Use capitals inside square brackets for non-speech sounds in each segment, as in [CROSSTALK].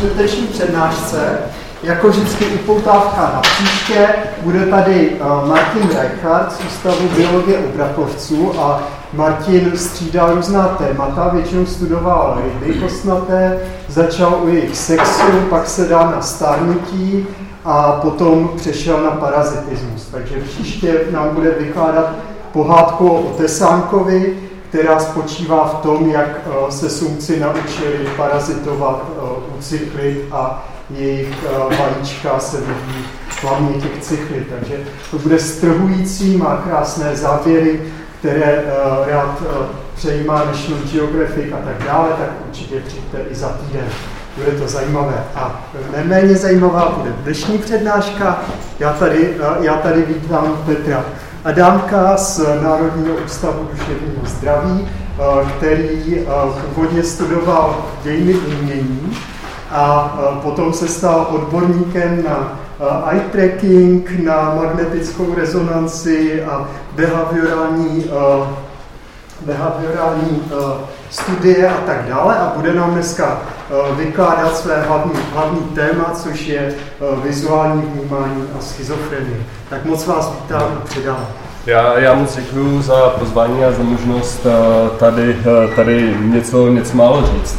čtvrteční přednášce. Jako vždycky upoutávka na příště, bude tady uh, Martin Reichardt z Ústavu biologie u Bratlovců a Martin střídal různá témata, většinou studoval ryby kostnaté, začal u jejich sexu, pak se dal na stárnutí a potom přešel na parazitismus. Takže příště nám bude vykládat pohádku o Tesánkovi, která spočívá v tom, jak eh, se sumci naučili parazitovat eh, u cyklit a jejich eh, vajíčka se vyvíjí hlavně těch cyklit. Takže to bude strhující, má krásné záběry, které rád přejímá National Geographic a tak dále, tak určitě přijďte i za týden. Bude to zajímavé. A neméně zajímavá bude dnešní přednáška. Já tady, já tady vítám Petra Adámka z Národního ústavu duševního zdraví, eh, který eh, původně studoval dějiny umění a eh, potom se stal odborníkem na eye tracking, na magnetickou rezonanci a behaviorální, behaviorální studie a tak dále. A bude nám dneska vykládat své hlavní, hlavní téma, což je vizuální vnímání a schizofrenie. Tak moc vás vítám a předám. Já, já moc děkuji za pozvání a za možnost eh, tady, eh, tady něco, něco málo říct.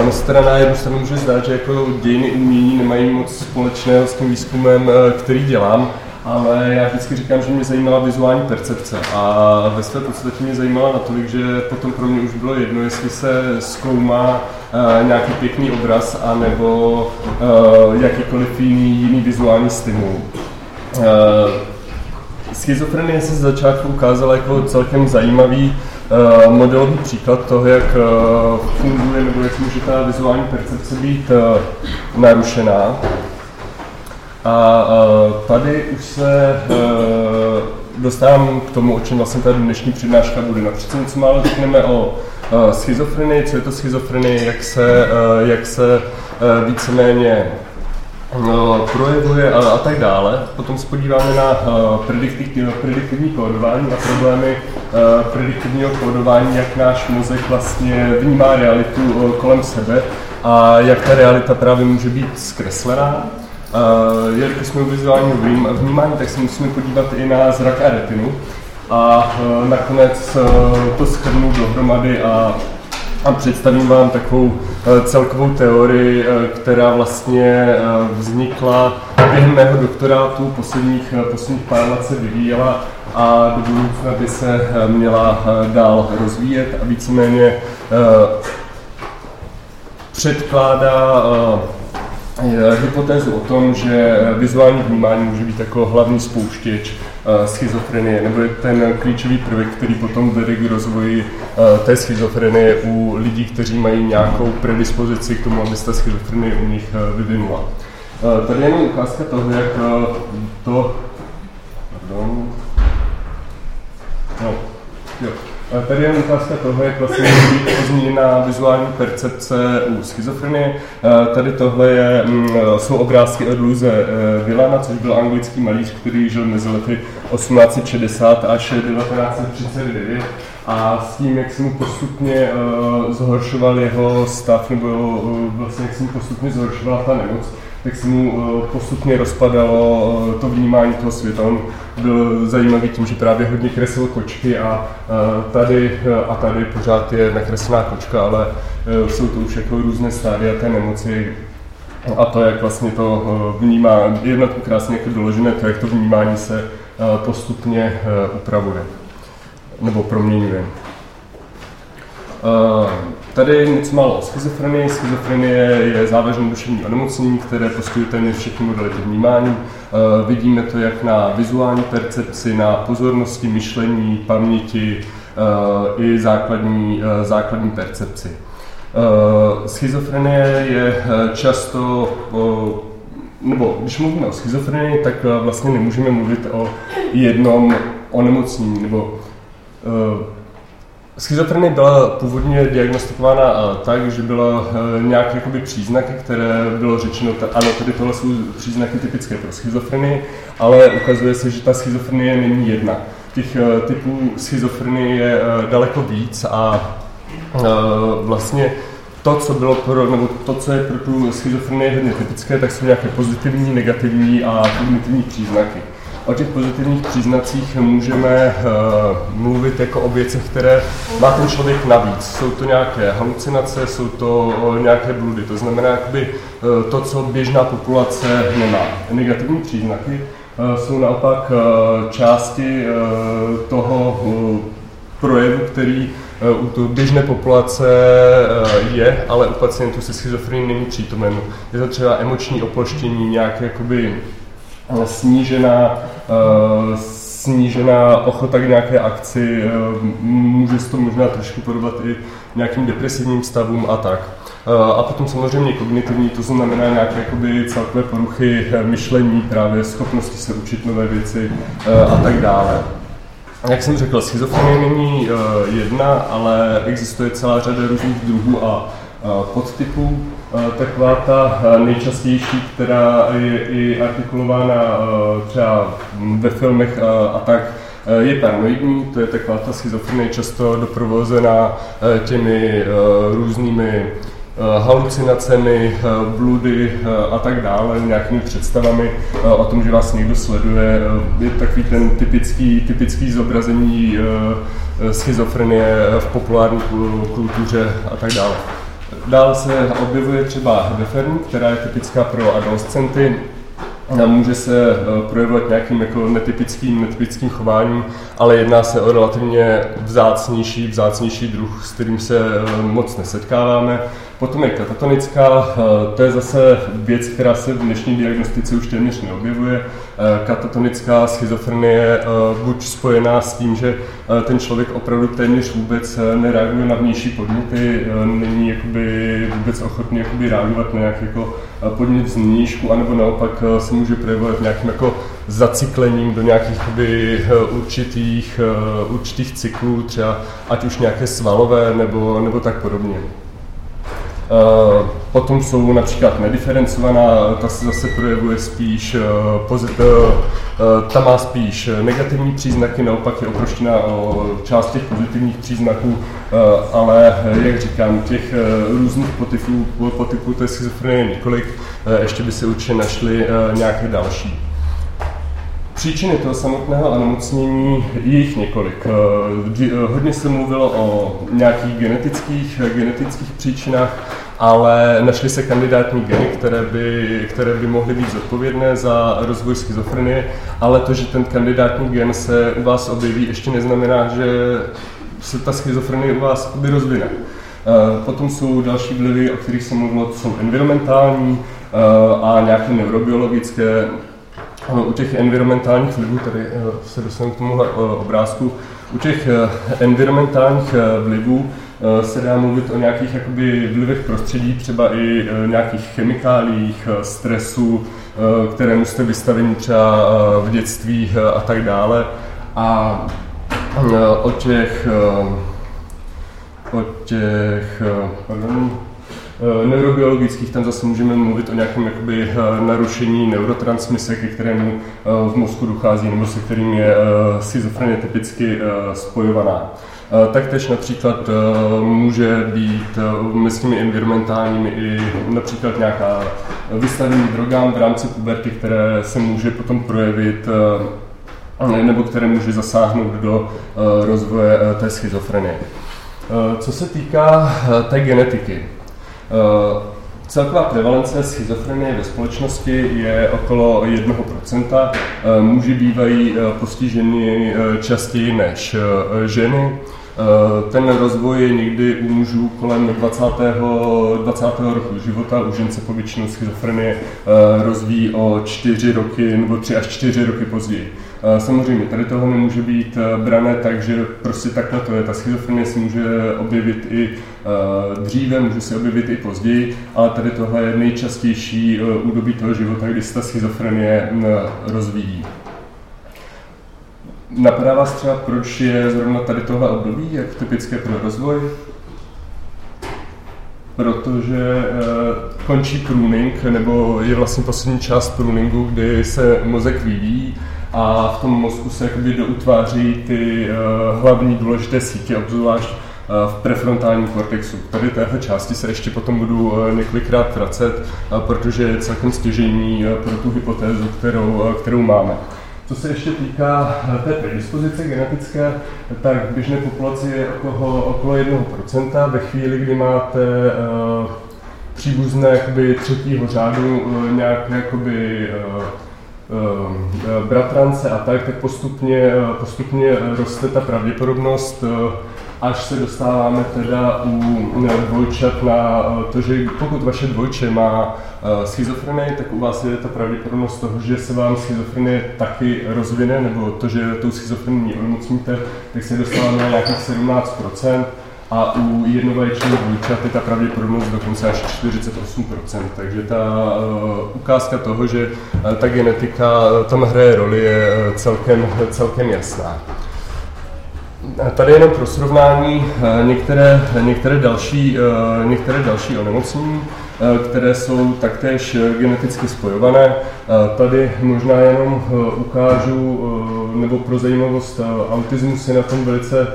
Ono se teda na jednu stranu může zdát, že jako dějiny umění nemají moc společného s tím výzkumem, který dělám, ale já vždycky říkám, že mě zajímala vizuální percepce a ve své podstatě mě zajímala natolik, že potom pro mě už bylo jedno, jestli se zkoumá nějaký pěkný obraz anebo uh, jakýkoliv jiný, jiný vizuální stimul. Uh, schizofrenie se z začátku ukázala jako celkem zajímavý uh, modelový příklad toho, jak uh, funguje nebo jak může ta vizuální percepce být uh, narušená. A tady už se dostávám k tomu, o čem vlastně ta dnešní přednáška bude. Například něco málo řekneme o schizofrenii, co je to schizofrenie, jak se, uh, jak se uh, víceméně no, projevuje a, a tak dále. Potom se podíváme na uh, prediktivní, prediktivní kódování a problémy uh, prediktivního kódování, jak náš mozek vlastně vnímá realitu uh, kolem sebe a jak ta realita právě může být zkreslená. Uh, jelikož jsme u vizuálního vnímání, tak se musíme podívat i na zrak a retinu. A uh, nakonec uh, to schrnu dohromady a a představím vám takovou eh, celkovou teorii, která vlastně vznikla během mého doktorátu, posledních, posledních pár let se vyvíjela a do budoucna by se měla dál rozvíjet a víceméně předkládá hypotézu o tom, že vizuální vnímání může být jako hlavní spouštěč eh, schizofrenie, nebo je ten klíčový prvek, který potom vede k rozvoji eh, té schizofrenie u lidí, kteří mají nějakou predispozici k tomu, aby se ta schizofrenie u nich eh, vyvinula. Tady je jenom ukázka toho, jak to... Pardon. No, jo. Tady je ukázka toho, jak vlastně být změněna vizuální percepce u schizofrenie. Tady tohle je, mm, jsou obrázky od Luze eh, Villana, což byl anglický malíř, který žil mezi lety 1860 až 1939 a s tím, jak se mu postupně uh, zhoršoval jeho stav, nebo uh, vlastně jak se mu postupně zhoršovala ta nemoc, tak se mu uh, postupně rozpadalo uh, to vnímání toho světa. On byl zajímavý tím, že právě hodně kreslil kočky a uh, tady a tady pořád je nakreslená kočka, ale jsou to už jako různé stádia té nemoci, a to, jak vlastně to vnímá, je na to krásně jako doložené, to, jak to vnímání se postupně upravuje nebo proměňuje. Tady něco málo o schizofrenii. Schizofrenie je závažné duševní onemocnění, které postihuje téměř všechny modality vnímání. Vidíme to jak na vizuální percepci, na pozornosti, myšlení, paměti i základní, základní percepci. Schizofrenie je často nebo když mluvíme o schizofrenii, tak vlastně nemůžeme mluvit o jednom onemocnění, nebo Eh, schizofrenie byla původně diagnostikována eh, tak, že byla eh, nějaké jakoby příznaky, které bylo řečeno, ano, tady tohle jsou příznaky typické pro schizofrenii, ale ukazuje se, že ta schizofrenie není jedna. Těch typů schizofrenie je daleko víc a vlastně to, co bylo pro, nebo to, co je pro tu schizofrenii hodně typické, tak jsou nějaké pozitivní, negativní a kognitivní příznaky. O těch pozitivních příznacích můžeme uh, mluvit jako o věcech, které má ten člověk navíc. Jsou to nějaké halucinace, jsou to uh, nějaké bludy, to znamená jakoby, uh, to, co běžná populace nemá. Negativní příznaky jsou naopak části toho projevu, který u to běžné populace je, ale u pacientů se schizofrenií není přítomen. Je to třeba emoční oploštění, nějaké jakoby snížená, eh, snížená ochota k nějaké akci, eh, může se to možná trošku podobat i nějakým depresivním stavům a tak. Eh, a potom samozřejmě kognitivní, to znamená nějaké jakoby celkové poruchy myšlení, právě schopnosti se učit nové věci a tak dále. Jak jsem řekl, schizofrenie není jedna, ale existuje celá řada různých druhů a podtypů. Taková ta nejčastější, která je i artikulována třeba ve filmech a tak, je paranoidní, to je taková ta schizofrenie často doprovozená těmi různými halucinacemi, bludy a tak dále, nějakými představami o tom, že vás někdo sleduje. Je takový ten typický, typický zobrazení schizofrenie v populární kultuře a tak dále. Dál se objevuje třeba Befern, která je typická pro adolescenty, může se eh, projevovat nějakým jako netypickým, netypickým chováním, ale jedná se o relativně vzácnější, vzácnější druh, s kterým se eh, moc nesetkáváme. Potom je katatonická, eh, to je zase věc, která se v dnešní diagnostice už téměř neobjevuje. Eh, katatonická schizofrenie buď spojená s tím, že ten člověk opravdu téměř vůbec nereaguje na vnější podněty, není jakoby vůbec ochotný jakoby reagovat na nějaký jako podnět z nížku, anebo naopak se může projevovat nějakým jako zacyklením do nějakých jakoby, určitých, určitých cyklů, třeba ať už nějaké svalové nebo, nebo tak podobně. Eh, potom jsou například nediferencovaná, ta se zase projevuje spíš eh, pozit, eh, ta má spíš negativní příznaky, naopak je oproštěna o část těch pozitivních příznaků, ale jak říkám, těch různých potypů, potypů té schizofrenie několik, ještě by se určitě našly nějaké další. Příčiny toho samotného onemocnění je jich několik. Eh, eh, hodně se mluvilo o nějakých genetických, genetických příčinách, ale našly se kandidátní geny, které by, které by mohly být zodpovědné za rozvoj schizofrenie, ale to, že ten kandidátní gen se u vás objeví, ještě neznamená, že se ta schizofrenie u vás rozvine. Eh, potom jsou další vlivy, o kterých jsem mluvil, jsou environmentální a nějaké neurobiologické, u těch environmentálních vlivů, tady eh, se dostanu k tomu eh, obrázku, u těch eh, environmentálních vlivů se dá mluvit o nějakých jakoby vlivech prostředí, třeba i nějakých chemikáliích, stresu, kterému jste vystaveni třeba v dětství a tak dále. A o těch, o těch pardon, Eh, neurobiologických, tam zase můžeme mluvit o nějakém jakoby, eh, narušení neurotransmise, ke kterému eh, v mozku dochází, nebo se kterým je schizofrenie typicky spojovaná. Taktéž například může být mezi těmi environmentálními i například nějaká vystavení drogám v rámci puberty, které se může potom projevit nebo které může zasáhnout do rozvoje té schizofrenie. Co se týká té genetiky, Eh, celková prevalence schizofrenie ve společnosti je okolo 1%. Eh, muži bývají eh, postiženi častěji než ženy. Ten rozvoj je někdy u mužů kolem 20. 20. roku života, u žen se povětšinou schizofrenie rozvíjí o 4 roky nebo 3 až 4 roky později. Samozřejmě, tady toho nemůže být eh, brané tak, že prostě takhle to je. Ta schizofrenie se může objevit i eh, dříve, může se objevit i později, ale tady tohle je nejčastější údobí eh, toho života, kdy se ta schizofrenie rozvíjí. Napadá vás třeba, proč je zrovna tady tohle období, jak typické pro rozvoj? protože končí pruning, nebo je vlastně poslední část pruningu, kdy se mozek vyvíjí a v tom mozku se jakoby doutváří ty uh, hlavní důležité sítě, obzvlášť v prefrontálním kortexu. Tady téhle části se ještě potom budu několikrát vracet, protože je celkem stěžení pro tu hypotézu, kterou, kterou máme. Co se ještě týká té predispozice genetické, tak v běžné populaci je okolo, okolo 1%. Ve chvíli, kdy máte příbuzné jakoby, třetího řádu nějak jakoby, bratrance a tak, tak postupně, postupně roste ta pravděpodobnost až se dostáváme teda u dvojčat na to, že pokud vaše dvojče má eh, schizofrenii, tak u vás je ta pravděpodobnost toho, že se vám schizofrenie taky rozvine, nebo to, že tou schizofrení onemocníte, tak se dostáváme na nějakých 17%, a u jednovaječných dvojčat je ta pravděpodobnost dokonce až 48%. Takže ta uh, ukázka toho, že uh, ta genetika tam hraje roli, je celkem, celkem jasná. Tady jenom pro srovnání eh, některé, některé, další, eh, některé další onemocnění, eh, které jsou taktéž geneticky spojované. Tady možná jenom ukážu, nebo pro zajímavost, autismus je na tom velice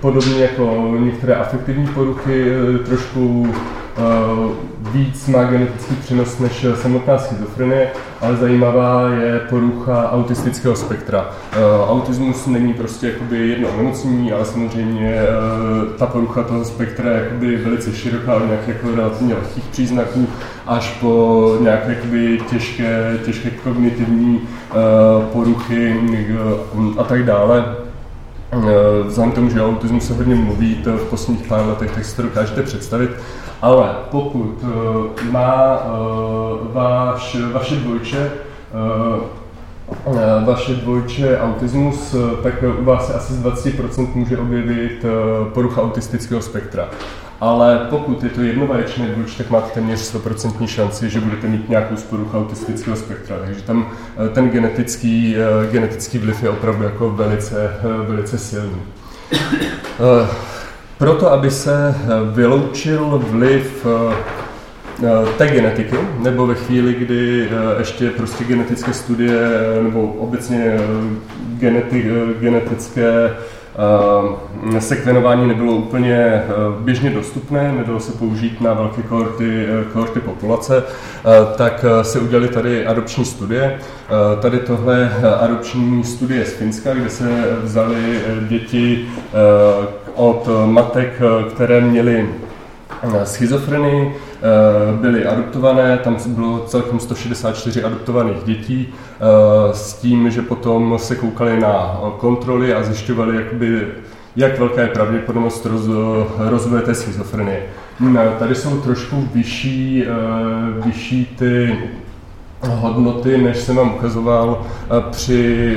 podobně jako některé afektivní poruchy, trošku Eh, víc má genetický přenos než samotná schizofrenie, ale zajímavá je porucha autistického spektra. Eh, autismus není prostě jakoby jedno onemocnění, ale samozřejmě eh, ta porucha toho spektra je jakoby velice široká, od nějakých jako relativně lehkých příznaků až po nějaké jakoby těžké, těžké kognitivní poruchy a tak dále. Vzhledem k tomu, že o autismu se hodně mluví v posledních pár letech, tak si to dokážete představit. Ale pokud uh, má uh, váš, vaše dvojče vaše dvojče autismus, tak u vás asi z 20% může objevit porucha autistického spektra. Ale pokud je to jednovaječné dvojče, tak máte téměř 100% šanci, že budete mít nějakou z poruch autistického spektra. Takže tam ten genetický, genetický vliv je opravdu jako velice, velice silný. Proto, aby se eh, vyloučil vliv eh, eh, té genetiky, nebo ve chvíli, kdy ještě prostě genetické studie nebo obecně geneti, genetické sekvenování nebylo úplně běžně dostupné, nedalo se použít na velké kohorty, kohorty populace, tak se udělali tady adopční studie. Tady tohle adopční studie z Finska, kde se vzali děti od matek, které měly eh, schizofrenii, eh, byly adoptované, tam bylo celkem 164 adoptovaných dětí eh, s tím, že potom se koukali na kontroly a zjišťovali, jakoby, jak velká je pravděpodobnost roz, rozvoje té schizofrenie. Tady jsou trošku vyšší, vyšší ty hodnoty, než jsem vám ukazoval při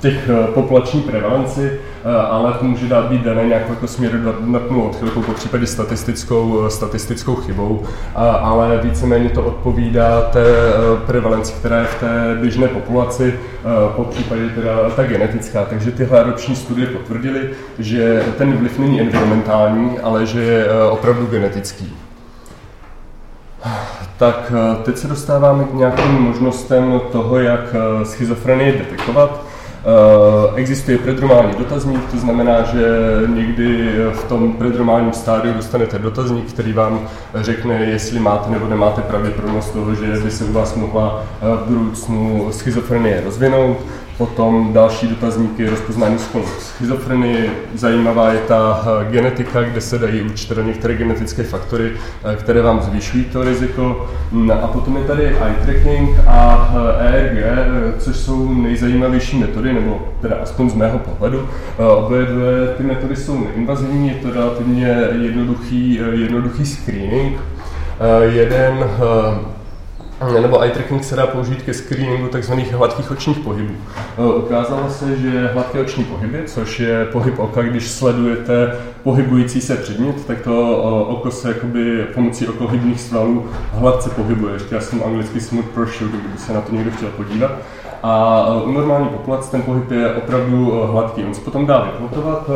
těch populační prevalenci. Eh, ale to může dát být dané nějakou jako směrodatnou odchylkou, po případě statistickou, eh, statistickou chybou, ale víceméně to odpovídá té eh, prevalenci, která je v té běžné populaci, po případě teda ta genetická. Takže tyhle roční studie potvrdily, že ten vliv není environmentální, ale že je opravdu genetický. Tak teď se dostáváme k nějakým možnostem toho, jak schizofrenii detekovat. Eh, existuje predromální dotazník, to znamená, že někdy v tom predromálním stádiu dostanete dotazník, který vám řekne, jestli máte nebo nemáte pravděpodobnost toho, že by se u vás mohla eh, v budoucnu schizofrenie rozvinout. Potom další dotazník je rozpoznání sklonu schizofrenie. Zajímavá je ta eh, genetika, kde se dají určitě některé genetické faktory, eh, které vám zvýšují to riziko. Mm, a potom je tady eye tracking a EEG, eh, což jsou nejzajímavější metody, nebo teda aspoň z mého pohledu. Obě dvě ty metody jsou neinvazivní, je to relativně jednoduchý, jednoduchý screening. Jeden nebo eye tracking se dá použít ke screeningu tzv. hladkých očních pohybů. E, ukázalo se, že hladké oční pohyby, což je pohyb oka, když sledujete pohybující se předmět, tak to e, oko se jakoby pomocí okohybných svalů hladce pohybuje. Ještě já jsem anglicky smooth pursuit, kdyby se na to někdo chtěl podívat. A e, u normální populace ten pohyb je opravdu hladký. On se potom dá vyplotovat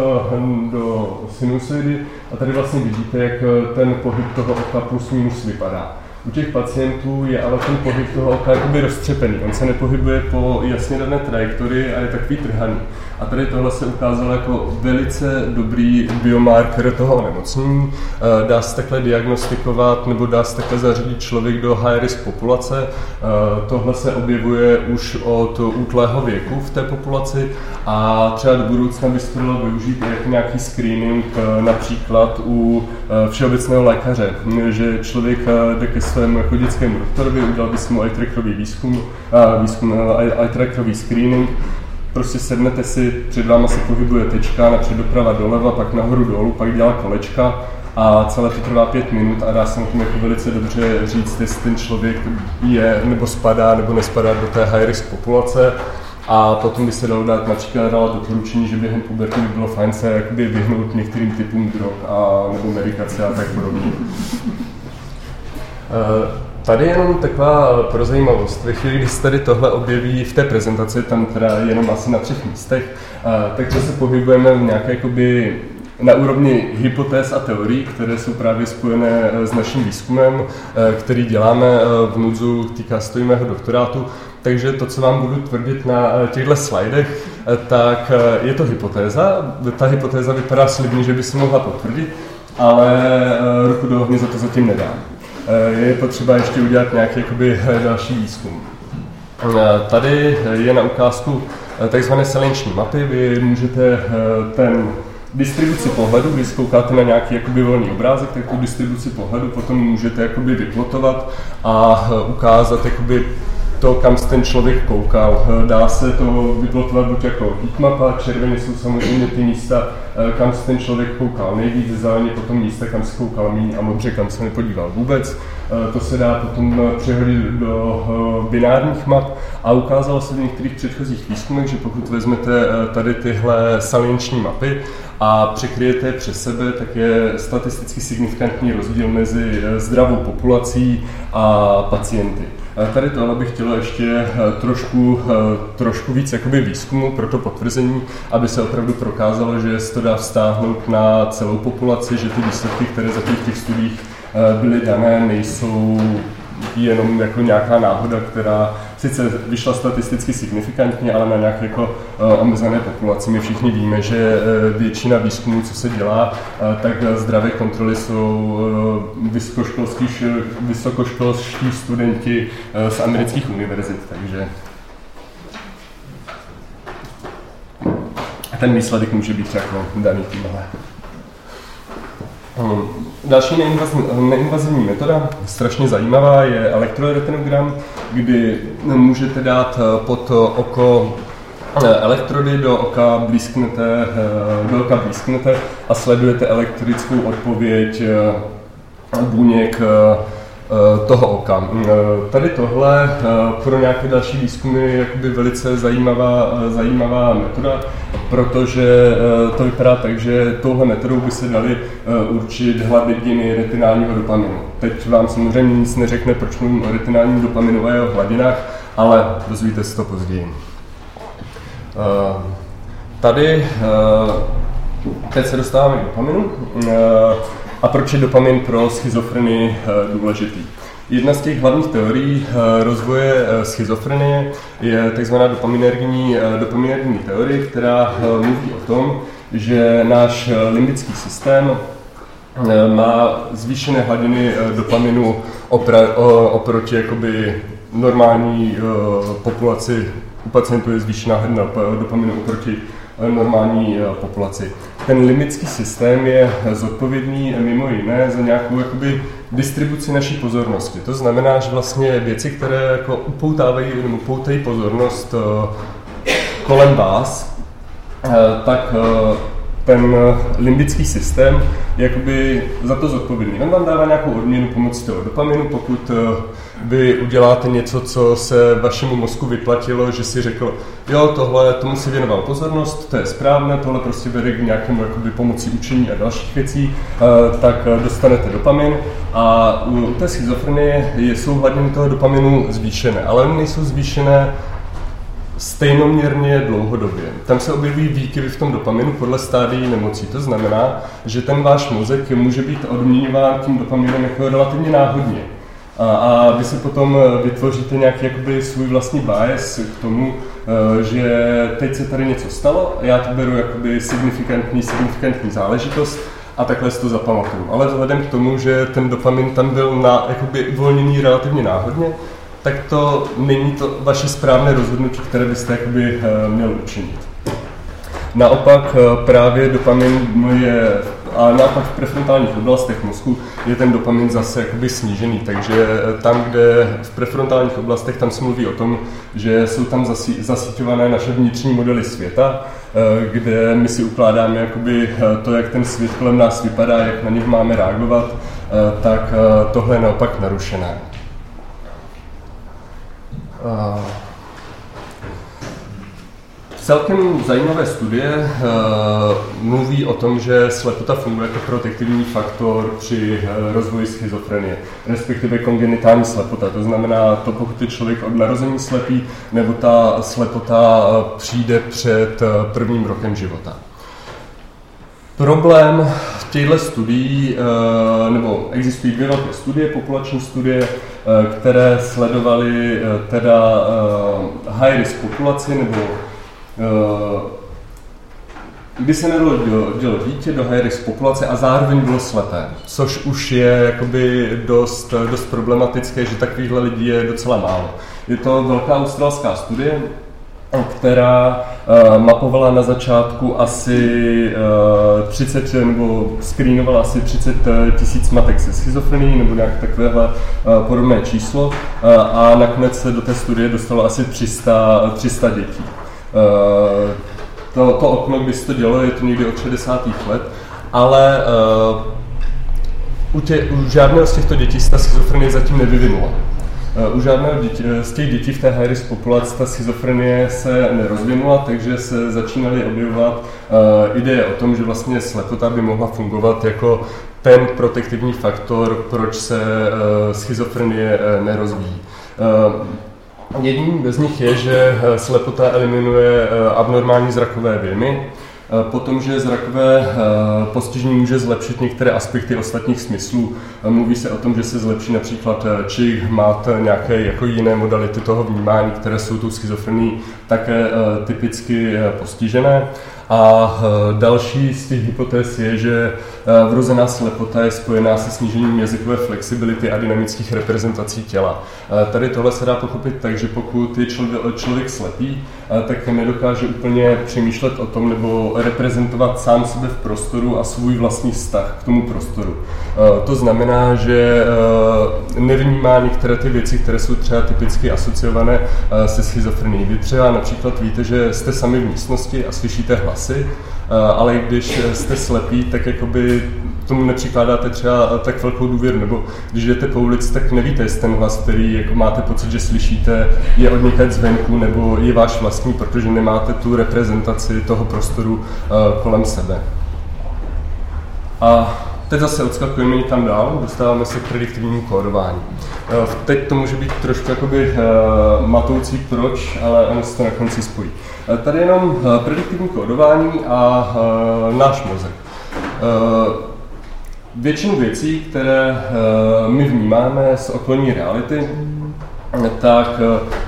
do sinusoidy a tady vlastně vidíte, jak ten pohyb toho oka plus minus vypadá. U těch pacientů je ale ten pohyb toho oka jakoby roztřepený. On se nepohybuje po jasně dané trajektorii a je takový trhaný. A tady tohle se ukázalo jako velice dobrý biomarker toho onemocnění. Eh, dá se takhle diagnostikovat nebo dá se takhle zařadit člověk do high risk populace. Eh, tohle se objevuje už od útlého věku v té populaci a třeba do budoucna by se to využít jako nějaký screening eh, například u všeobecného lékaře, že člověk jde ke svému jako dětskému doktorovi, udělal by si mu eye výzkum, výzkum eye screening prostě sednete si, před váma se pohybuje tečka, napřed doprava doleva, pak nahoru dolů, pak dělá kolečka a celé to trvá pět minut a dá se na tom jako velice dobře říct, jestli ten člověk je nebo spadá nebo nespadá do té high risk populace. A potom by se dalo dát například dala doporučení, že během puberty by bylo fajn se vyhnout některým typům drog a, nebo medikace a tak podobně. Uh, Tady jenom taková pro zajímavost. Ve chvíli, kdy se tady tohle objeví v té prezentaci, tam teda jenom asi na třech místech, takže se pohybujeme v nějaké jakoby na úrovni hypotéz a teorií, které jsou právě spojené e, s naším výzkumem, který děláme v NUDZu, týká se mého doktorátu. Takže to, co vám budu tvrdit na těchto slidech, tak je to hypotéza. Ta hypotéza vypadá slibně, že by se mohla potvrdit, ale ruku do ohně za to zatím nedám. Eh, je potřeba ještě udělat nějaký jakoby, eh, další výzkum. Eh, tady je na ukázku takzvané selenční mapy. Vy můžete ten distribuci pohledu, když koukáte na nějaký jakoby volný obrázek, tak tu distribuci pohledu potom můžete jakoby vyplotovat a ukázat jakoby to, kam se ten člověk koukal. Dá se to vyplotovat buď jako heatmapa, červeně jsou samozřejmě ty místa, kam se ten člověk koukal nejvíc, zeleně potom místa, kam se koukal méně a modře, kam se nepodíval vůbec. Eh, to se dá potom eh, přehodit do binárních map a ukázalo se v některých předchozích výzkumech, že pokud vezmete tady tyhle salienční mapy a překryjete je přes sebe, tak je statisticky signifikantní rozdíl mezi zdravou populací a pacienty. Tady tohle bych chtělo ještě eh, trošku, eh, trošku víc jakoby výzkumu pro to potvrzení, aby se opravdu prokázalo, že se to dá vztáhnout na celou populaci, že ty výsledky, které za těch, těch studiích eh, byly dané, nejsou jenom jako nějaká náhoda, která sice vyšla statisticky signifikantně, ale na nějaké jako uh, omezené populaci. My všichni víme, že uh, většina výzkumů, co se dělá, uh, tak zdravé kontroly jsou vysokoškolský, vysokoškolští studenti z amerických univerzit, takže ten výsledek může být jako daný tímhle. Další neinvazivní, neinvazivní metoda, strašně zajímavá, je elektroretinogram, kdy můžete dát eh, pod oko eh, elektrody do oka blízknete, eh, do oka blízknete a sledujete elektrickou odpověď buněk Eh, toho oka. Eh, tady tohle eh, pro nějaké další výzkumy je jakoby velice zajímavá, zajímavá metoda, protože to vypadá tak, že touhle metodou by se daly určit hladiny retinálního dopaminu. Teď vám samozřejmě nic neřekne, proč mluvím o retinálním dopaminu a jeho hladinách, ale dozvíte se to později. Tady teď se dostáváme k dopaminu. A proč je dopamin pro schizofrenii eh, důležitý? Jedna z těch hlavních teorií eh, rozvoje eh, schizofrenie je tzv. dopaminergní, dopaminergní teorie, která mluví o tom, že náš limbický systém má zvýšené hladiny dopaminu opra, oproti jakoby normální populaci. U pacientů je zvýšená hladina dopaminu oproti normální populaci ten limbický systém je zodpovědný mimo jiné za nějakou jakoby, distribuci naší pozornosti. To znamená, že vlastně věci, které jako upoutávají nebo poutají pozornost eh, kolem vás, eh, tak eh, ten limbický systém jakoby za to zodpovědný. On vám dává nějakou odměnu pomocí toho dopaminu, pokud vy uděláte něco, co se vašemu mozku vyplatilo, že si řekl, jo, tohle, tomu si věnoval pozornost, to je správné, tohle prostě vede k nějakému jakoby, pomocí učení a dalších věcí, eh, tak eh, dostanete dopamin a u té schizofrenie jsou hladiny toho dopaminu zvýšené, ale nejsou zvýšené stejnoměrně dlouhodobě. Tam se objevují výkyvy v tom dopaminu podle stádií nemocí. To znamená, že ten váš mozek může být odměňován tím dopaminem jako relativně náhodně. A, a vy si potom vytvoříte nějaký jakoby svůj vlastní bias k tomu, že teď se tady něco stalo, já to beru jakoby signifikantní, signifikantní záležitost a takhle si to zapamatuju. Ale vzhledem k tomu, že ten dopamin tam byl na, jakoby uvolněný relativně náhodně, tak to není to vaše správné rozhodnutí, které byste jakoby měl učinit. Naopak eh, právě dopamin je, a naopak v prefrontálních oblastech mozku je ten dopamin zase jakoby snížený, takže eh, tam, kde v prefrontálních oblastech, tam se mluví o tom, že jsou tam zasí, zasíťované naše vnitřní modely světa, eh, kde my si ukládáme jakoby to, jak ten svět kolem nás vypadá, jak na něj máme reagovat, tak tohle je naopak narušené. Celkem zajímavé studie uh, mluví o tom, že slepota funguje jako protektivní faktor při uh, rozvoji schizofrenie, respektive kongenitální slepota. To znamená to, pokud je člověk od narození slepý, nebo ta slepota uh, přijde před uh, prvním rokem života. Problém těchto studií, nebo existují dvě velké studie, populační studie, které sledovaly teda high risk populaci nebo Eh, kdy se narodilo dítě do high risk populace a zároveň bylo slepé, což už je jakoby dost, dost problematické, že takovýchhle lidí je docela málo. Je to velká australská studie, která uh, mapovala na začátku asi uh, 30, nebo screenovala asi 30 tisíc matek se schizofrenií, nebo nějak takovéhle podobné číslo a nakonec se do té studie dostalo asi 300, 300 dětí. Eh, to, to okno, kdy se to dělo, je to někdy od 60. let, ale u, tě, u žádného z těchto dětí se ta schizofrenie zatím nevyvinula. Uh, u žádného dětí, z těch dětí v té high risk populace ta schizofrenie se nerozvinula, takže se začínaly objevovat uh, ideje o tom, že vlastně slepota by mohla fungovat jako ten protektivní faktor, proč se schizofrenie nerozvíjí. Jedním z nich je, že eh, slepota eliminuje eh, abnormální zrakové věmy, eh, Potom, že zrakové postižení může zlepšit některé aspekty ostatních smyslů. Mluví se o tom, že se zlepší například čich, máte nějaké jako jiné modality toho vnímání, které jsou tu schizofrení také typicky postižené. A další z těch hypotéz je, že vrozená slepota je spojená se snížením jazykové flexibility a dynamických reprezentací těla. Tady tohle se dá pochopit tak, že pokud je člověk, člověk slepý, tak nedokáže úplně přemýšlet o tom nebo reprezentovat sám sebe v prostoru a svůj vlastní vztah k tomu prostoru. To znamená, že nevnímá některé ty věci, které jsou třeba typicky asociované se schizofrenií. Vy třeba například víte, že jste sami v místnosti a slyšíte hlasy, ale když jste slepí, tak jakoby tomu nepřikládáte třeba tak velkou důvěru, nebo když jdete po ulici, tak nevíte, jestli ten hlas, který jako máte pocit, že slyšíte, je od někde zvenku, nebo je váš vlastní, protože nemáte tu reprezentaci toho prostoru uh, kolem sebe. A teď zase odskakujeme někam dál, dostáváme se k prediktivnímu kódování. Uh, teď to může být trošku jakoby uh, matoucí proč, ale ono se to na konci spojí. Uh, tady jenom prediktivní kódování a náš mozek. Většinu věcí, které my vnímáme z okolní reality, tak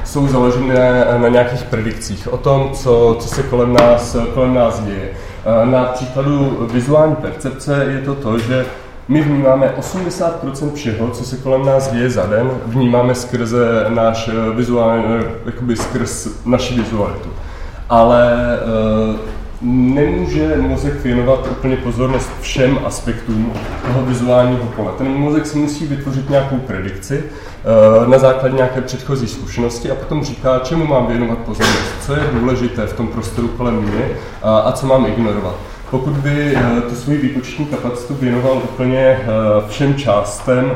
jsou založené na nějakých predikcích o tom, co, co se kolem nás, kolem nás děje. Uh, na příkladu vizuální percepce je to to, že my vnímáme 80% všeho, co se kolem nás děje za den, vnímáme skrze náš vizuální, jakoby skrz naši vizualitu. Ale nemůže mozek věnovat úplně pozornost všem aspektům toho vizuálního pole. Ten mozek si musí vytvořit nějakou predikci eh, na základě nějaké předchozí zkušenosti a potom říká, čemu mám věnovat pozornost, co je důležité v tom prostoru kolem mě a, co mám ignorovat. Pokud by eh, tu svoji výpočetní kapacitu věnoval úplně eh, všem částem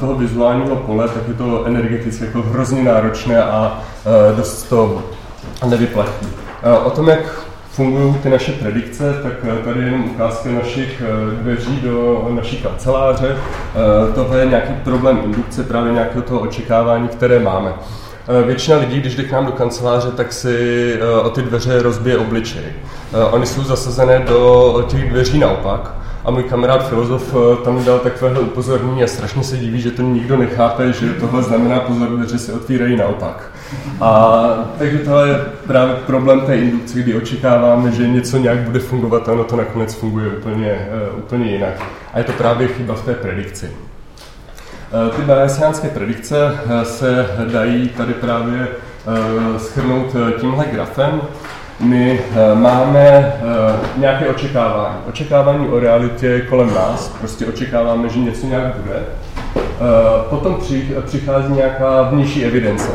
toho vizuálního pole, tak je to energeticky jako hrozně náročné a dost to nevyplatí. O tom, jak fungují ty naše predikce, tak eh, tady je jenom ukázka našich eh, dveří do naší kanceláře. Eh, tohle je nějaký problém indukce, právě nějakého toho očekávání, které máme. Většina lidí, když jde k nám do kanceláře, tak si o ty dveře rozbije obličej. Oni jsou zasazené do těch dveří naopak a můj kamarád filozof tam dal takové upozornění a strašně se diví, že to nikdo nechápe, že tohle znamená pozor, že se otvírají naopak. A takže tohle je právě problém té indukce, kdy očekáváme, že něco nějak bude fungovat a ono to nakonec funguje úplně, úplně jinak. A je to právě chyba v té predikci. Ty bayesiánské predikce se dají tady právě schrnout tímhle grafem my máme nějaké očekávání. Očekávání o realitě kolem nás, prostě očekáváme, že něco nějak bude. Potom při, přichází nějaká vnější evidence.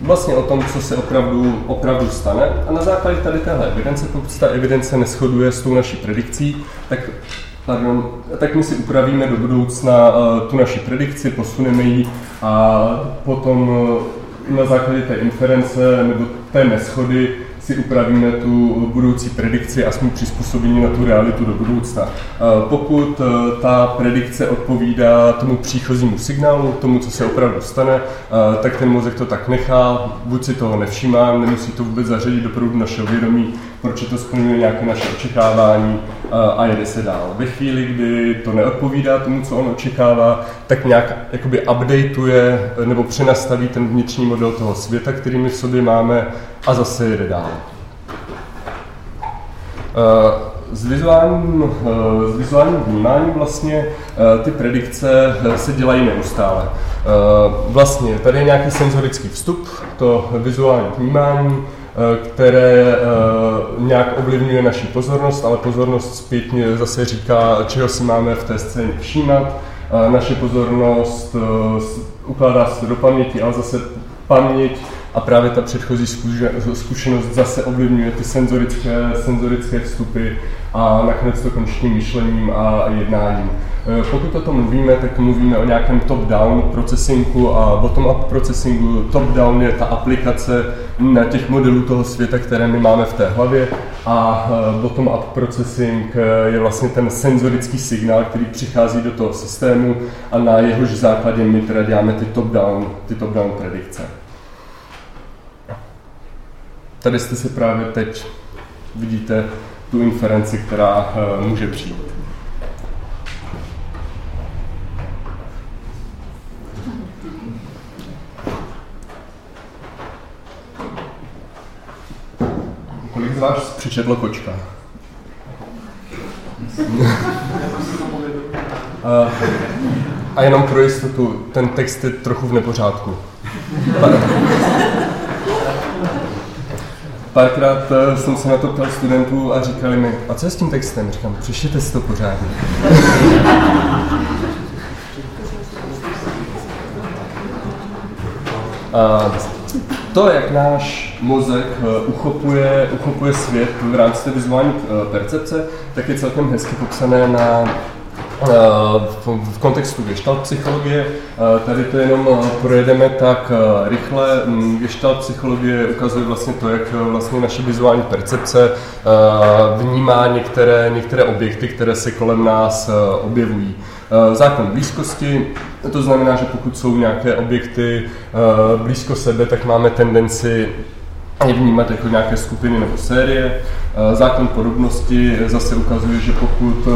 Vlastně o tom, co se opravdu, opravdu stane. A na základě tady téhle evidence, pokud ta evidence neschoduje s tou naší predikcí, tak Pardon, tak my si upravíme do budoucna uh, tu naši predikci, posuneme ji a potom uh, na základě té inference nebo té neschody si upravíme tu budoucí predikci a jsme přizpůsobení na tu realitu do budoucna. Pokud e, ta predikce odpovídá tomu příchozímu signálu, tomu, co se opravdu stane, e, tak ten mozek to tak nechá, buď si toho nevšímá, nemusí to vůbec zařadit do proudu našeho vědomí, proč to splňuje nějaké naše očekávání e, a jede se dál. Ve chvíli, kdy to neodpovídá tomu, co on očekává, tak nějak jakoby updateuje nebo přenastaví ten vnitřní model toho světa, který my v sobě máme a zase jede dál. Eh, s vizuálním, eh, s vizuálním vnímáním vlastně eh, ty predikce se dělají neustále. Vlastně tady je nějaký senzorický vstup, to vizuální vnímání, které nějak ovlivňuje naši pozornost, ale pozornost zpětně zase říká, čeho si máme v té scéně všímat. Naše pozornost ukládá se do paměti, ale zase paměť a právě ta předchozí zkušenost zase ovlivňuje ty senzorické, senzorické vstupy a nakonec to končí myšlením a jednáním. E, pokud o tom mluvíme, tak mluvíme o nějakém top-down procesingu a bottom-up procesingu. Top-down je ta aplikace na těch modelů toho světa, které my máme v té hlavě a bottom-up processing e, je vlastně ten senzorický signál, který přichází do toho systému a na jehož základě my teda děláme ty top-down, ty top-down predikce. Tady jste si právě teď vidíte tu inferenci, která může přijít. Kolik z vás přečetlo kočka? uh, a jenom pro jistotu, ten text je trochu v nepořádku. párkrát eh, jsem se na to ptal studentů a říkali mi, a co je s tím textem? Říkám, přečtěte si to pořádně. a to, jak náš mozek eh, uchopuje, uchopuje svět v rámci té vizuální eh, percepce, tak je celkem hezky popsané na v kontextu gestalt psychologie. Tady to jenom projedeme tak rychle. Mm, gestalt psychologie ukazuje vlastně to, jak vlastně naše vizuální percepce vnímá některé, některé objekty, které se kolem nás objevují. Zákon blízkosti, to znamená, že pokud jsou nějaké objekty blízko sebe, tak máme tendenci je vnímat jako nějaké skupiny nebo série. Eh, zákon podobnosti zase ukazuje, že pokud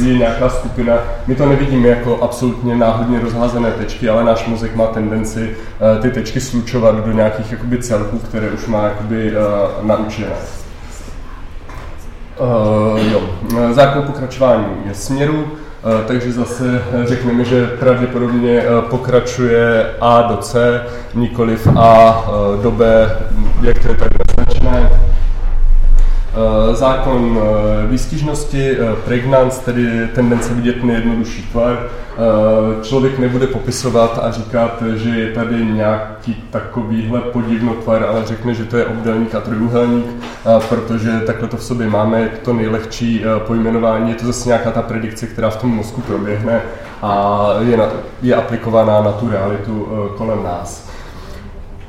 eh, je nějaká skupina, my to nevidíme jako absolutně náhodně rozházené tečky, ale náš mozek má tendenci eh, ty tečky slučovat do nějakých jakoby celků, které už má jakoby naučené. Jo. Zákon pokračování je směru, takže zase řekneme, že pravděpodobně pokračuje A do C, nikoliv A do B, jak to je tak. Eh, zákon eh, výstižnosti, eh, pregnance, tedy tendence vidět nejjednodušší tvar. Člověk nebude popisovat a říkat, že je tady nějaký takovýhle podivnotvar, ale řekne, že to je obdelník a trojuhelník, protože takhle to v sobě máme, je to nejlehčí pojmenování, je to zase nějaká ta predikce, která v tom mozku proběhne a je, na, je aplikovaná na tu realitu kolem nás.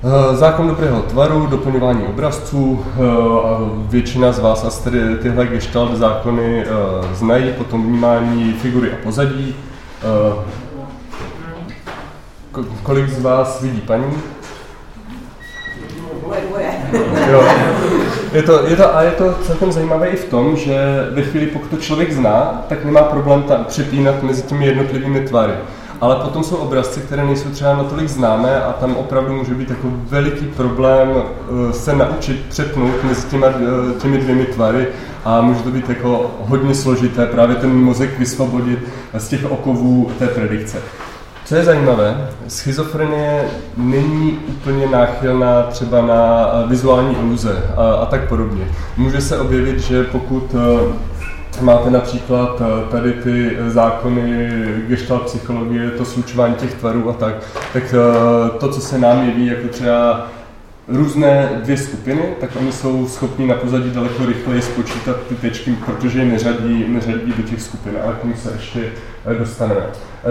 Eh, zákon dobrého tvaru, doplňování obrazců, eh, většina z vás asi tedy tyhle gestalt zákony eh, znají, potom vnímání figury a pozadí. Kolik z vás vidí paní? Jo. je to, je to, a je to celkem zajímavé i v tom, že ve chvíli, pokud to člověk zná, tak nemá problém tam přepínat mezi těmi jednotlivými tvary. Ale potom jsou obrazci, které nejsou třeba natolik známé a tam opravdu může být jako veliký problém eh, se naučit přepnout mezi těma, eh, těmi dvěmi tvary a může to být jako hodně složité právě ten mozek vysvobodit z těch okovů té predikce. Co je zajímavé, schizofrenie není úplně náchylná třeba na vizuální iluze a, a tak podobně. Může se objevit, že pokud eh, máte například eh, tady ty zákony gestalt psychologie, to slučování těch tvarů a tak, tak eh, to, co se nám jeví jako třeba různé dvě skupiny, tak oni jsou schopni na pozadí daleko rychleji spočítat ty tečky, protože je neřadí, neřadí do těch skupin, ale k tomu se ještě eh, dostaneme.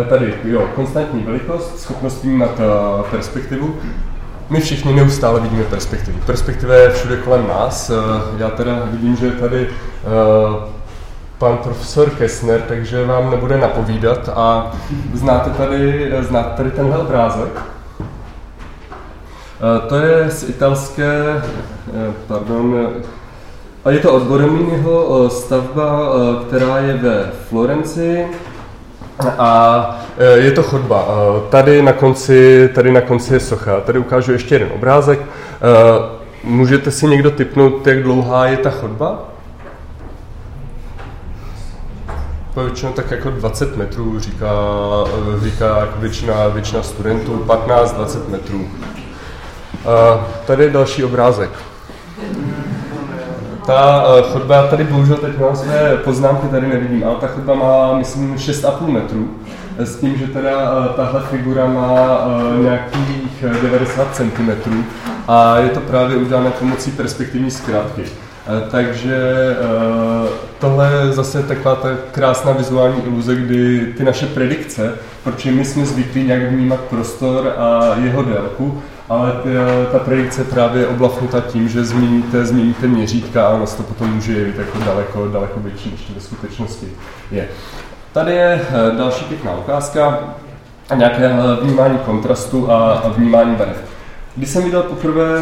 Eh, tady, jo, konstantní velikost, schopnost vnímat eh, perspektivu. My všichni neustále vidíme perspektivy. Perspektiva je všude kolem nás. Já teda vidím, že tady pan profesor Kessner, takže vám nebude napovídat a znáte tady, znáte tady tenhle obrázek? Eh, to je z italské, eh, pardon, a je to od Borominiho eh, stavba, která je ve Florenci a je to chodba. Tady na konci, tady na konci je socha. Tady ukážu ještě jeden obrázek. Můžete si někdo typnout, jak dlouhá je ta chodba? Většinou tak jako 20 metrů, říká, říká jako většina, většina studentů, 15-20 metrů. Uh, tady je další obrázek. Ta uh, chodba, tady bohužel teď mám své poznámky, tady nevidím, ale ta chodba má, myslím, 6,5 metrů. S tím, že teda tahle figura má nějakých 90 cm a je to právě udělané pomocí perspektivní zkrátky. Takže tohle je zase taková ta krásná vizuální iluze, kdy ty naše predikce, protože my jsme zvyklí nějak vnímat prostor a jeho délku, ale ta, ta predikce právě je oblafnuta tím, že změníte, změníte měřítka a ono se to potom může jevit jako daleko, daleko větší, než to ve skutečnosti je. Tady je eh, další pěkná ukázka nějaké eh, vnímání kontrastu a vnímání barev. Když jsem viděl poprvé,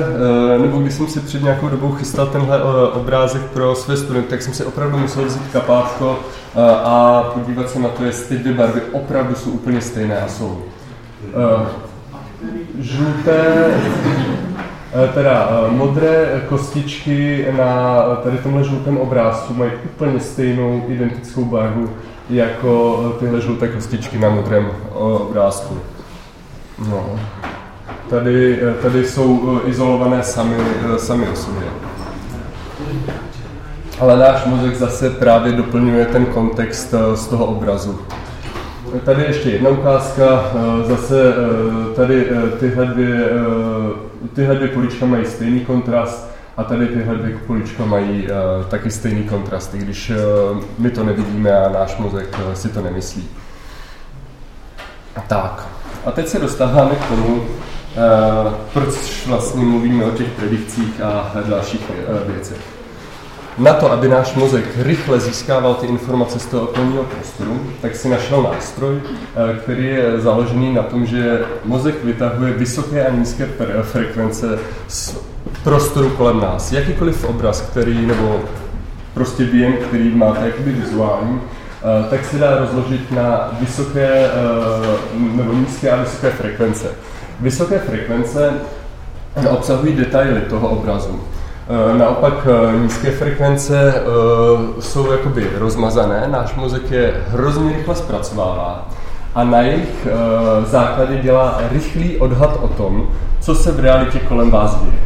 eh, nebo když jsem si před nějakou dobou chystal tenhle obrázek pro své studenty, tak jsem si opravdu musel vzít kapátko a podívat se na to, jestli ty barvy opravdu jsou úplně stejné a jsou žluté, eh, teda eh, modré kostičky na tady tomhle žlutém obrázku mají úplně stejnou identickou barvu jako eh, tyhle žluté kostičky na modrém obrázku. No. Tady, tady jsou izolované sami, sami o sobě. Ale náš mozek zase právě doplňuje ten kontext z toho obrazu. Tady ještě jedna ukázka, eh, zase eh, tady eh, tyhle dvě, tyhle dvě polička mají stejný kontrast a tady tyhle dvě polička mají taky stejný kontrast, i když my to nevidíme a náš mozek si to nemyslí. Tak, a teď se dostáváme k tomu, proč vlastně mluvíme o těch predikcích a dalších věcech. Na to, aby náš mozek rychle získával ty informace z toho okolního prostoru, tak si našel nástroj, eh, který je založený na tom, že mozek vytahuje vysoké a nízké frekvence z prostoru kolem nás. Jakýkoliv obraz, který, nebo prostě věm, který máte jakoby vizuální, eh, tak se dá rozložit na vysoké eh, nebo nízké a vysoké frekvence. Vysoké frekvence obsahují detaily toho obrazu. Eh, naopak eh, nízké frekvence eh, jsou jakoby rozmazané, náš mozek je hrozně rychle zpracovává a na jejich základě dělá rychlý odhad o tom, co se v realitě kolem vás děje.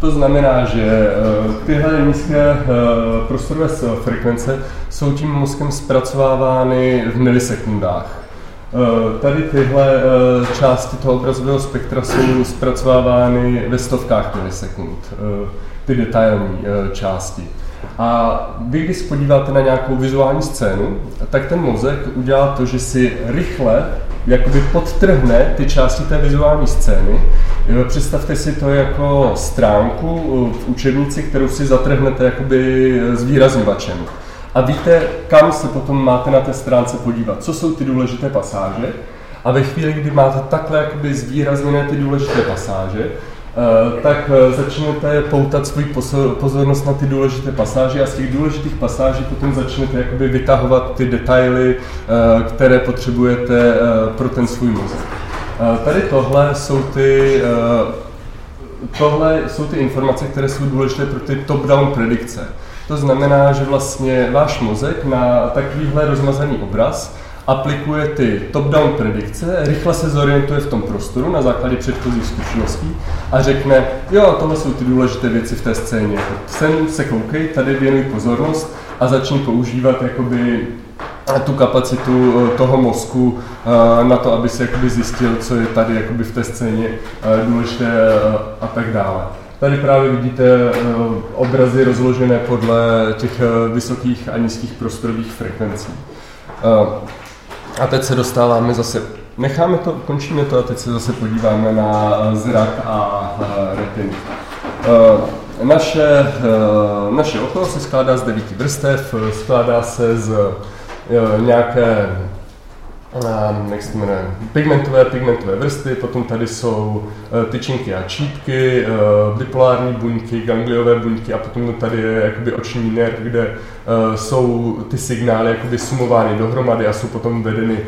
To znamená, že tyhle nízké prostorové frekvence jsou tím mozkem zpracovávány v milisekundách. Tady tyhle části toho obrazového spektra jsou zpracovávány ve stovkách milisekund ty detailní eh, části. A vy, když se podíváte na nějakou vizuální scénu, tak ten mozek udělá to, že si rychle jakoby podtrhne ty části té vizuální scény. Eh, představte si to jako stránku eh, v učebnici, kterou si zatrhnete jakoby s výrazňovačem. A víte, kam se potom máte na té stránce podívat, co jsou ty důležité pasáže. A ve chvíli, kdy máte takhle jakoby zvýrazněné ty důležité pasáže, tak začnete poutat svůj pozornost na ty důležité pasáže a z těch důležitých pasáží potom začnete jakoby vytahovat ty detaily, které potřebujete pro ten svůj mozek. Tady tohle jsou ty tohle jsou ty informace, které jsou důležité pro ty top-down predikce. To znamená, že vlastně váš mozek na takovýhle rozmazaný obraz aplikuje ty top-down predikce, rychle se zorientuje v tom prostoru na základě předchozích zkušeností a řekne, jo, tohle jsou ty důležité věci v té scéně. Sem se koukej, tady věnuj pozornost a začni používat jakoby tu kapacitu eh, toho mozku eh, na to, aby si jakoby zjistil, co je tady jakoby v té scéně eh, důležité a tak dále. Tady právě vidíte obrazy rozložené podle těch vysokých a nízkých prostorových frekvencí. A teď se dostáváme zase, necháme to, končíme to a teď se zase podíváme na zrak a retiny. Naše, naše oko se skládá z devíti vrstev, skládá se z nějaké jak se jmenuje, pigmentové, pigmentové vrstvy, potom tady jsou uh, tyčinky a čípky, uh, bipolární buňky, gangliové buňky a potom tady je jakoby oční nerv, kde uh, jsou ty signály jakoby sumovány dohromady a jsou potom vedeny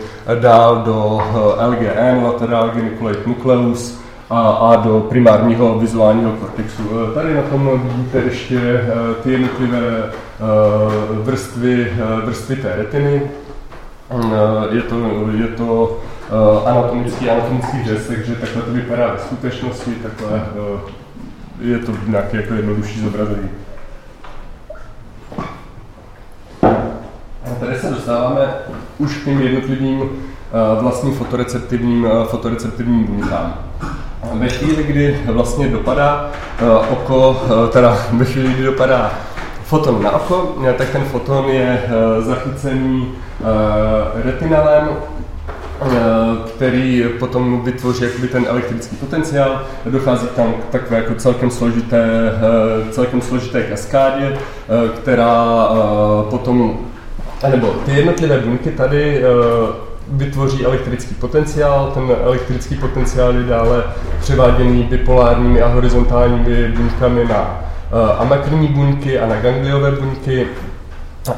dál do LGN, lateral geniculate nucleus, a, a do primárního vizuálního kortexu. Tady na tom vidíte ještě ty jednotlivé vrstvy, vrstvy té retiny. Je to, je to anatomický, anatomický řez, takže takhle to vypadá ve skutečnosti, takhle je to nějaké jako jednodušší zobrazení. Tady se dostáváme už k těm jednotlivým vlastním fotoreceptivním, fotoreceptivním buňkám. Ve chvíli, kdy vlastně dopadá oko, teda ve chvíli, kdy dopadá foton na oko, tak ten foton je zachycený retinalem, který potom vytvoří jakoby ten elektrický potenciál. Dochází tam k takové jako celkem složité, celkem složité kaskádě, která potom, nebo ty jednotlivé buňky tady vytvoří elektrický potenciál. Ten elektrický potenciál je dále převáděný bipolárními a horizontálními buňkami na amakrní buňky a na gangliové buňky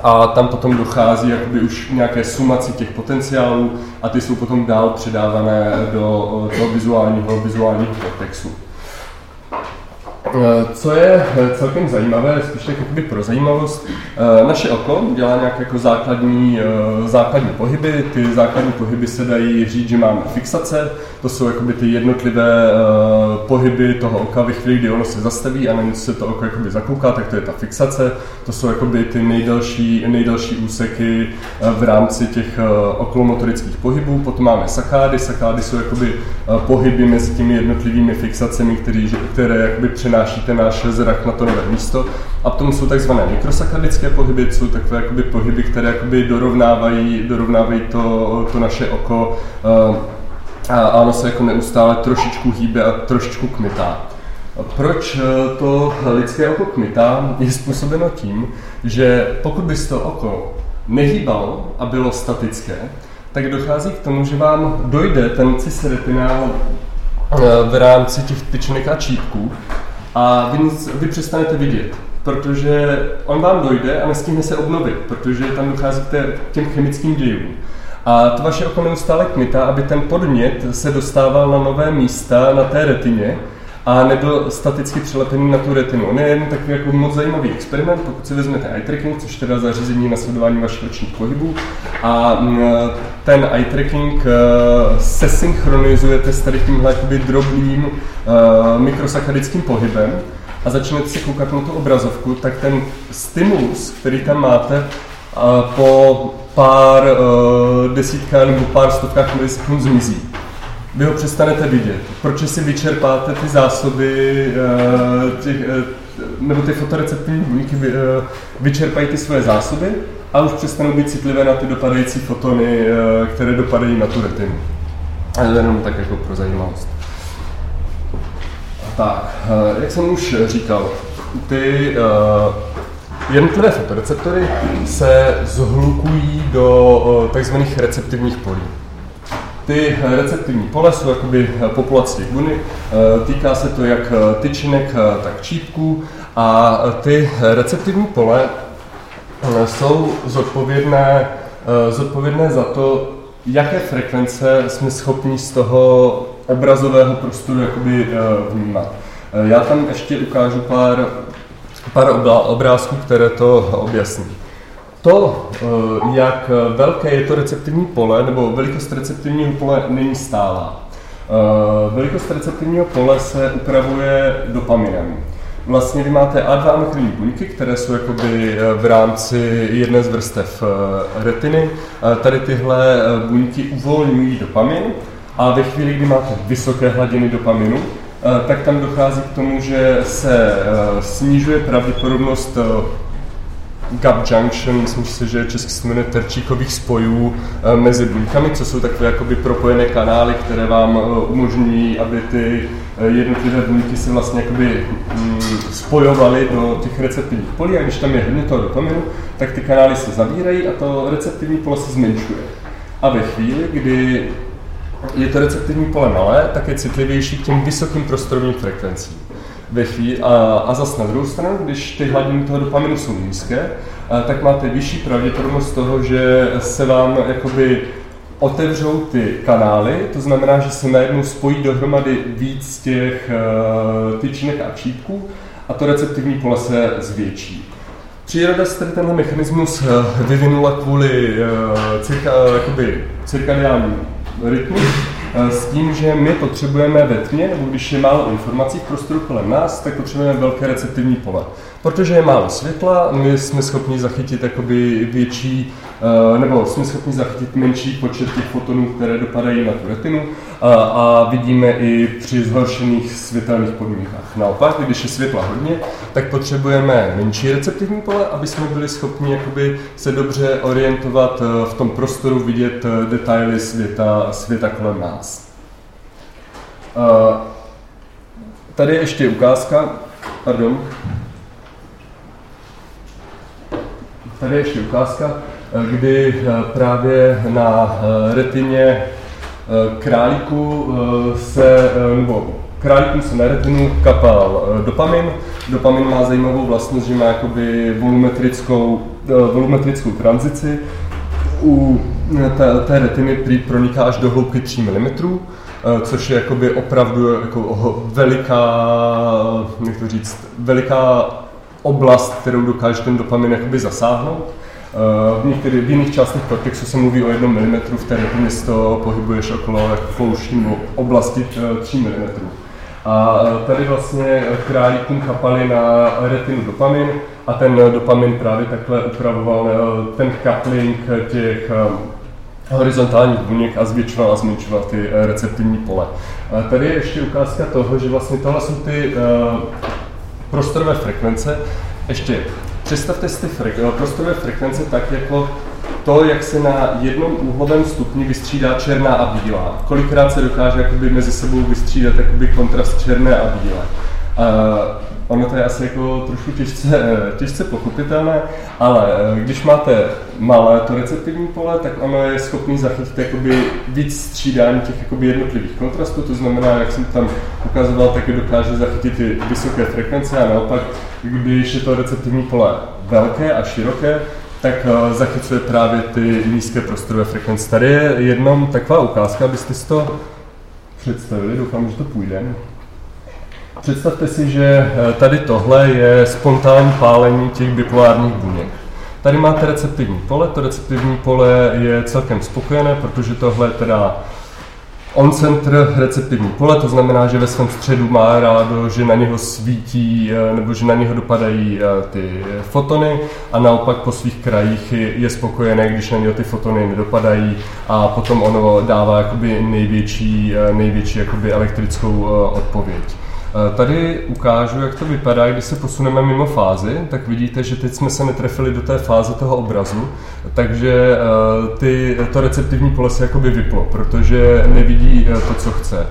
a tam potom dochází jakoby už nějaké sumaci těch potenciálů a ty jsou potom dál předávané do toho vizuálního, vizuálního kortexu. Eh, co je eh, celkem zajímavé, spíš tak jakoby pro zajímavost, eh, naše oko dělá nějaké jako základní, základní pohyby. Ty základní pohyby se dají říct, že máme fixace, to jsou jakoby ty jednotlivé pohyby toho oka ve chvíli, kdy ono se zastaví a na něco se to oko jakoby zakouká, tak to je ta fixace. To jsou jakoby ty nejdelší, nejdelší úseky v rámci těch okolomotorických pohybů. Potom máme sakády. Sakády jsou jakoby pohyby mezi těmi jednotlivými fixacemi, které, které jakoby přenáší ten náš zrak na to nové místo. A potom jsou takzvané mikrosakadické pohyby, jsou takové jakoby pohyby, které jakoby dorovnávají, dorovnávají to, to naše oko eh, a ono se jako neustále trošičku hýbe a trošičku kmitá. Proč eh, to lidské oko kmitá je způsobeno tím, že pokud by to oko nehýbalo a bylo statické, tak dochází k tomu, že vám dojde ten cisretinál eh, v rámci těch tyčinek a čípků a vy, vy přestanete vidět, protože on vám dojde a nestihne se obnovit, protože tam dochází k těm chemickým dějům. A to vaše oko neustále kmitá, aby ten podnět se dostával na nové místa na té retině, a nebyl staticky přilepený na tu retinu. On je jen takový jako moc zajímavý experiment, pokud si vezmete eye tracking, což teda zařízení na sledování vašich očních pohybů a ten eye tracking eh, se synchronizujete s tady tímhle jakoby drobným eh, mikrosakadickým pohybem. A začnete si koukat na tu obrazovku, tak ten stimulus, který tam máte, eh, po pár desítkách nebo pár stovkách milisekund zmizí vy ho přestanete vidět, protože si vyčerpáte ty zásoby, eh, těch, eh, nebo ty fotoreceptivní buňky eh, vyčerpají ty svoje zásoby a už přestanou být citlivé na ty dopadající fotony, které dopadají na tu retinu. A jenom tak jako pro zajímavost. Tak, jak jsem už říkal, ty jednotlivé fotoreceptory se zhlukují do takzvaných receptivních polí. Ty receptivní pole jsou jakoby populace buny, týká se to jak tyčinek, tak čípků a ty receptivní pole jsou zodpovědné, zodpovědné za to, jaké frekvence jsme schopni z toho obrazového prostoru jakoby vnímat. Já tam ještě ukážu pár, pár obrázků, které to objasní. To, eh, jak velké je to receptivní pole, nebo velikost receptivního pole není stálá. Eh, velikost receptivního pole se upravuje dopaminem. Vlastně vy máte A2 ametrinní buňky, které jsou jakoby eh, v rámci jedné z vrstev retiny. Tady tyhle buňky uvolňují dopamin a ve chvíli, kdy máte vysoké hladiny dopaminu, tak tam dochází k tomu, že se snižuje pravděpodobnost gap junction, myslím si, že česky se jmenuje terčíkových spojů eh, mezi buňkami, co jsou takové jakoby propojené kanály, které vám eh, umožňují, aby ty eh, jednotlivé buňky se vlastně jakoby mm, spojovaly do těch receptivních polí a když tam je hodně toho dopaminu, tak ty kanály se zavírají a to receptivní pole se zmenšuje. A ve chvíli, kdy je to receptivní pole malé, tak je citlivější k těm vysokým prostorovým frekvencím chvíli. A, a zase na druhou stranu, když ty hladiny toho dopaminu jsou nízké, a, tak máte vyšší pravděpodobnost toho, že se vám jakoby otevřou ty kanály, to znamená, že se najednou spojí dohromady víc těch uh, tyčinek a čípků a to receptivní pole se zvětší. Příroda se tady tenhle mechanismus vyvinula kvůli uh, cirka, jakoby, cirkadiálním rytmu, s tím, že my potřebujeme ve tmě, nebo když je málo informací v prostoru kolem nás, tak potřebujeme velké receptivní pole. Protože je málo světla, my jsme schopni zachytit jakoby větší, eh, nebo jsme schopni zachytit menší počet těch fotonů, které dopadají na tu retinu a, a vidíme i při zhoršených světelných podmínkách. Naopak, když je světla hodně, tak potřebujeme menší receptivní pole, aby jsme byli schopni jakoby se dobře orientovat eh, v tom prostoru, vidět eh, detaily světa, světa kolem nás. Tady je ještě ukázka, pardon, Tady je ještě ukázka, eh, kdy eh, právě na eh, retině králíku se, nebo králíkům se na retinu kapal dopamin. Dopamin má zajímavou vlastnost, že má jakoby volumetrickou, volumetrickou tranzici. U té, té retiny proniká až do hloubky 3 mm, což je jakoby opravdu jako veliká, jak to říct, veliká oblast, kterou dokáže ten dopamin jakoby zasáhnout. Eh, v, některých, v jiných částech kortexu se mluví o jednom milimetru, v té město pohybuješ okolo pouštní oblasti 3 mm. A eh, tady vlastně králíkům kapali na retinu dopamin a ten dopamin právě takhle upravoval eh, ten coupling těch horizontálních buněk a zvětšoval a zmenšoval ty receptivní pole. Tady je ještě ukázka toho, že vlastně tohle jsou ty prostorové frekvence. Ještě představte si fre- prostorové frekvence tak jako to, jak se na jednom úhlovém stupni vystřídá černá a bílá. Kolikrát se dokáže jakoby mezi sebou vystřídat jakoby kontrast černé a bílé. Uh, ono to je asi jako trošku těžce, [LAUGHS] těžce pochopitelné, ale eh, když máte malé to receptivní pole, tak ono je schopný zachytit jakoby víc střídání těch jakoby jednotlivých kontrastů, to znamená, jak jsem tam ukazoval, tak je dokáže zachytit ty vysoké frekvence a naopak, když je to receptivní pole velké a široké, tak eh, zachycuje právě ty nízké prostorové frekvence. Tady je jenom taková ukázka, abyste si to představili, doufám, že to půjde. Představte si, že eh, tady tohle je spontánní pálení těch bipolárních buněk. Tady máte receptivní pole, to receptivní pole je celkem spokojené, protože tohle je teda on-center receptivní pole, to znamená, že ve svém středu má rádo, že na něho svítí eh, nebo že na něho dopadají eh, ty fotony a naopak po svých krajích je spokojené, když na něho ty fotony nedopadají a potom ono dává jakoby největší, největší jakoby elektrickou odpověď. Eh, tady ukážu, jak to vypadá, když se posuneme mimo fázi, tak vidíte, že teď jsme se netrefili do té fáze toho obrazu, takže eh, ty, to receptivní pole se jakoby vyplo, protože nevidí eh, to, co chce.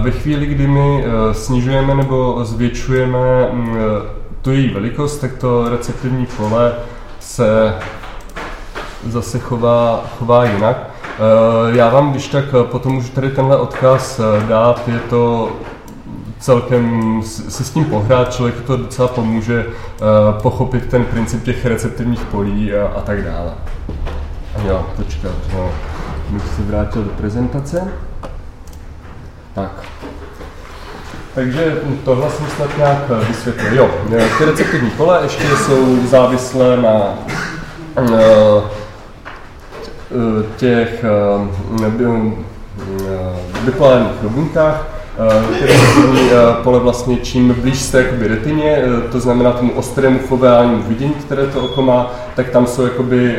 Ve chvíli, kdy my snižujeme nebo zvětšujeme mm, tu její velikost, tak to receptivní pole se zase chová, chová jinak. Já vám když tak potom můžu tady tenhle odkaz dát, je to celkem si s tím pohrát, člověk to docela pomůže pochopit ten princip těch receptivních polí a, a tak dále. Jo, počkat, no. Bych se vrátil do prezentace. Tak. Takže tohle jsem snad nějak eh, vysvětlil. Jo, eh, ty receptivní pole ještě jsou závislé na těch bipolárních buňkách, který pole vlastně čím blíž jste jakoby retině, eh, to znamená tomu ostrému foveálnímu vidění, které to oko má, tak tam jsou jakoby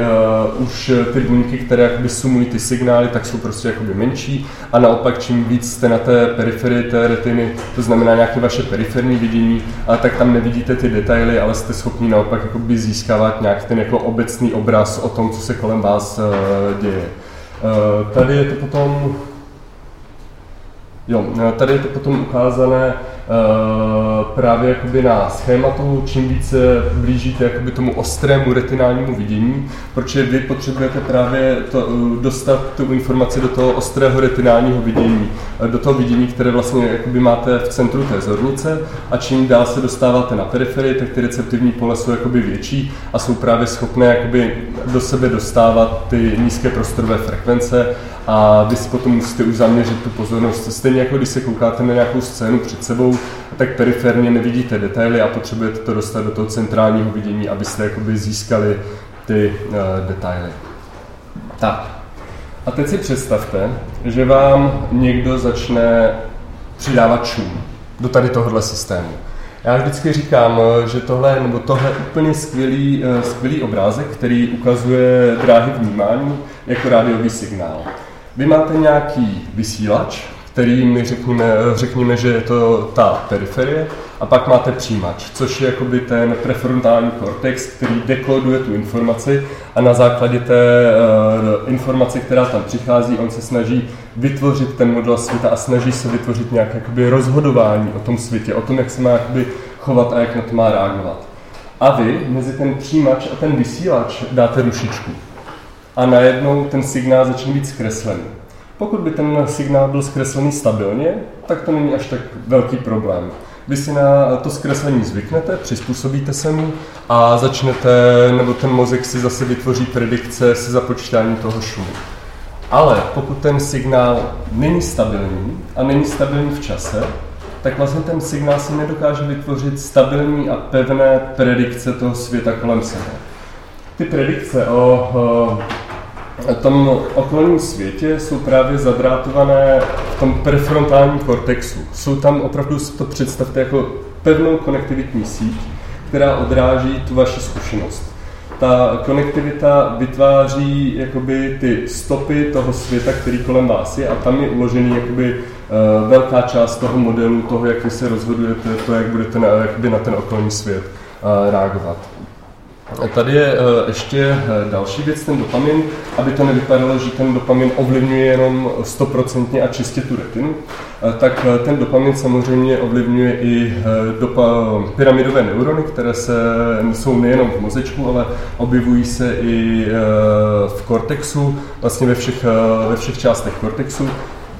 uh, už ty buňky, které jakoby sumují ty signály, tak jsou prostě jakoby menší a naopak čím víc jste na té periferii té retiny, to znamená nějaké vaše periferní vidění, a tak tam nevidíte ty detaily, ale jste schopni naopak jakoby získávat nějak ten jako obecný obraz o tom, co se kolem vás uh, děje. Uh, tady je to potom Jo, tady je to potom ukázané právě jakoby na schématu, čím více blížíte jakoby tomu ostrému retinálnímu vidění, protože vy potřebujete právě to, uh, dostat tu informaci do toho ostrého retinálního vidění, uh, do toho vidění, které vlastně jakoby máte v centru té zornice a čím dál se dostáváte na periferii, tak ty receptivní pole jsou jakoby větší a jsou právě schopné jakoby do sebe dostávat ty nízké prostorové frekvence a vy si potom musíte už zaměřit tu pozornost. Stejně jako když se koukáte na nějakou scénu před sebou, tak periferně nevidíte detaily a potřebujete to dostat do toho centrálního vidění, abyste jakoby získali ty uh, detaily. Tak. A teď si představte, že vám někdo začne přidávat šum do tady tohohle systému. Já vždycky říkám, že tohle, nebo tohle je úplně skvělý, eh, skvělý obrázek, který ukazuje dráhy vnímání jako rádiový signál. Vy máte nějaký vysílač, který my řekněme, řekněme, že je to ta periferie, a pak máte přijímač, což je jakoby ten prefrontální kortex, který dekoduje tu informaci a na základě té uh, informace, která tam přichází, on se snaží vytvořit ten model světa a snaží se vytvořit nějaké jakoby, rozhodování o tom světě, o tom, jak se má jakoby, chovat a jak na to má reagovat. A vy mezi ten přijímač a ten vysílač dáte rušičku a najednou ten signál začne být zkreslený. Pokud by ten signál byl zkreslený stabilně, tak to není až tak velký problém. Vy si na to zkreslení zvyknete, přizpůsobíte se mu a začnete, nebo ten mozek si zase vytvoří predikce se započítáním toho šumu. Ale pokud ten signál není stabilní a není stabilní v čase, tak vlastně ten signál si nedokáže vytvořit stabilní a pevné predikce toho světa kolem sebe. Ty predikce o, o tom okolním světě jsou právě zadrátované v tom prefrontálním kortexu. Jsou tam opravdu, to představte jako pevnou konektivitní síť, která odráží tu vaši zkušenost. Ta konektivita vytváří jakoby ty stopy toho světa, který kolem vás je a tam je uložený jakoby uh, velká část toho modelu, toho, jak vy se rozhodujete, to, jak budete na, jakoby na ten okolní svět uh, reagovat. Tady je eh, ještě eh, další věc, ten dopamin, aby to nevypadalo, že ten dopamin ovlivňuje jenom 100% a čistě tu retinu, eh, tak ten dopamin samozřejmě ovlivňuje i dopa, pyramidové neurony, které se, jsou nejenom v mozečku, ale objevují se i v kortexu, vlastně ve všech, ve všech částech kortexu.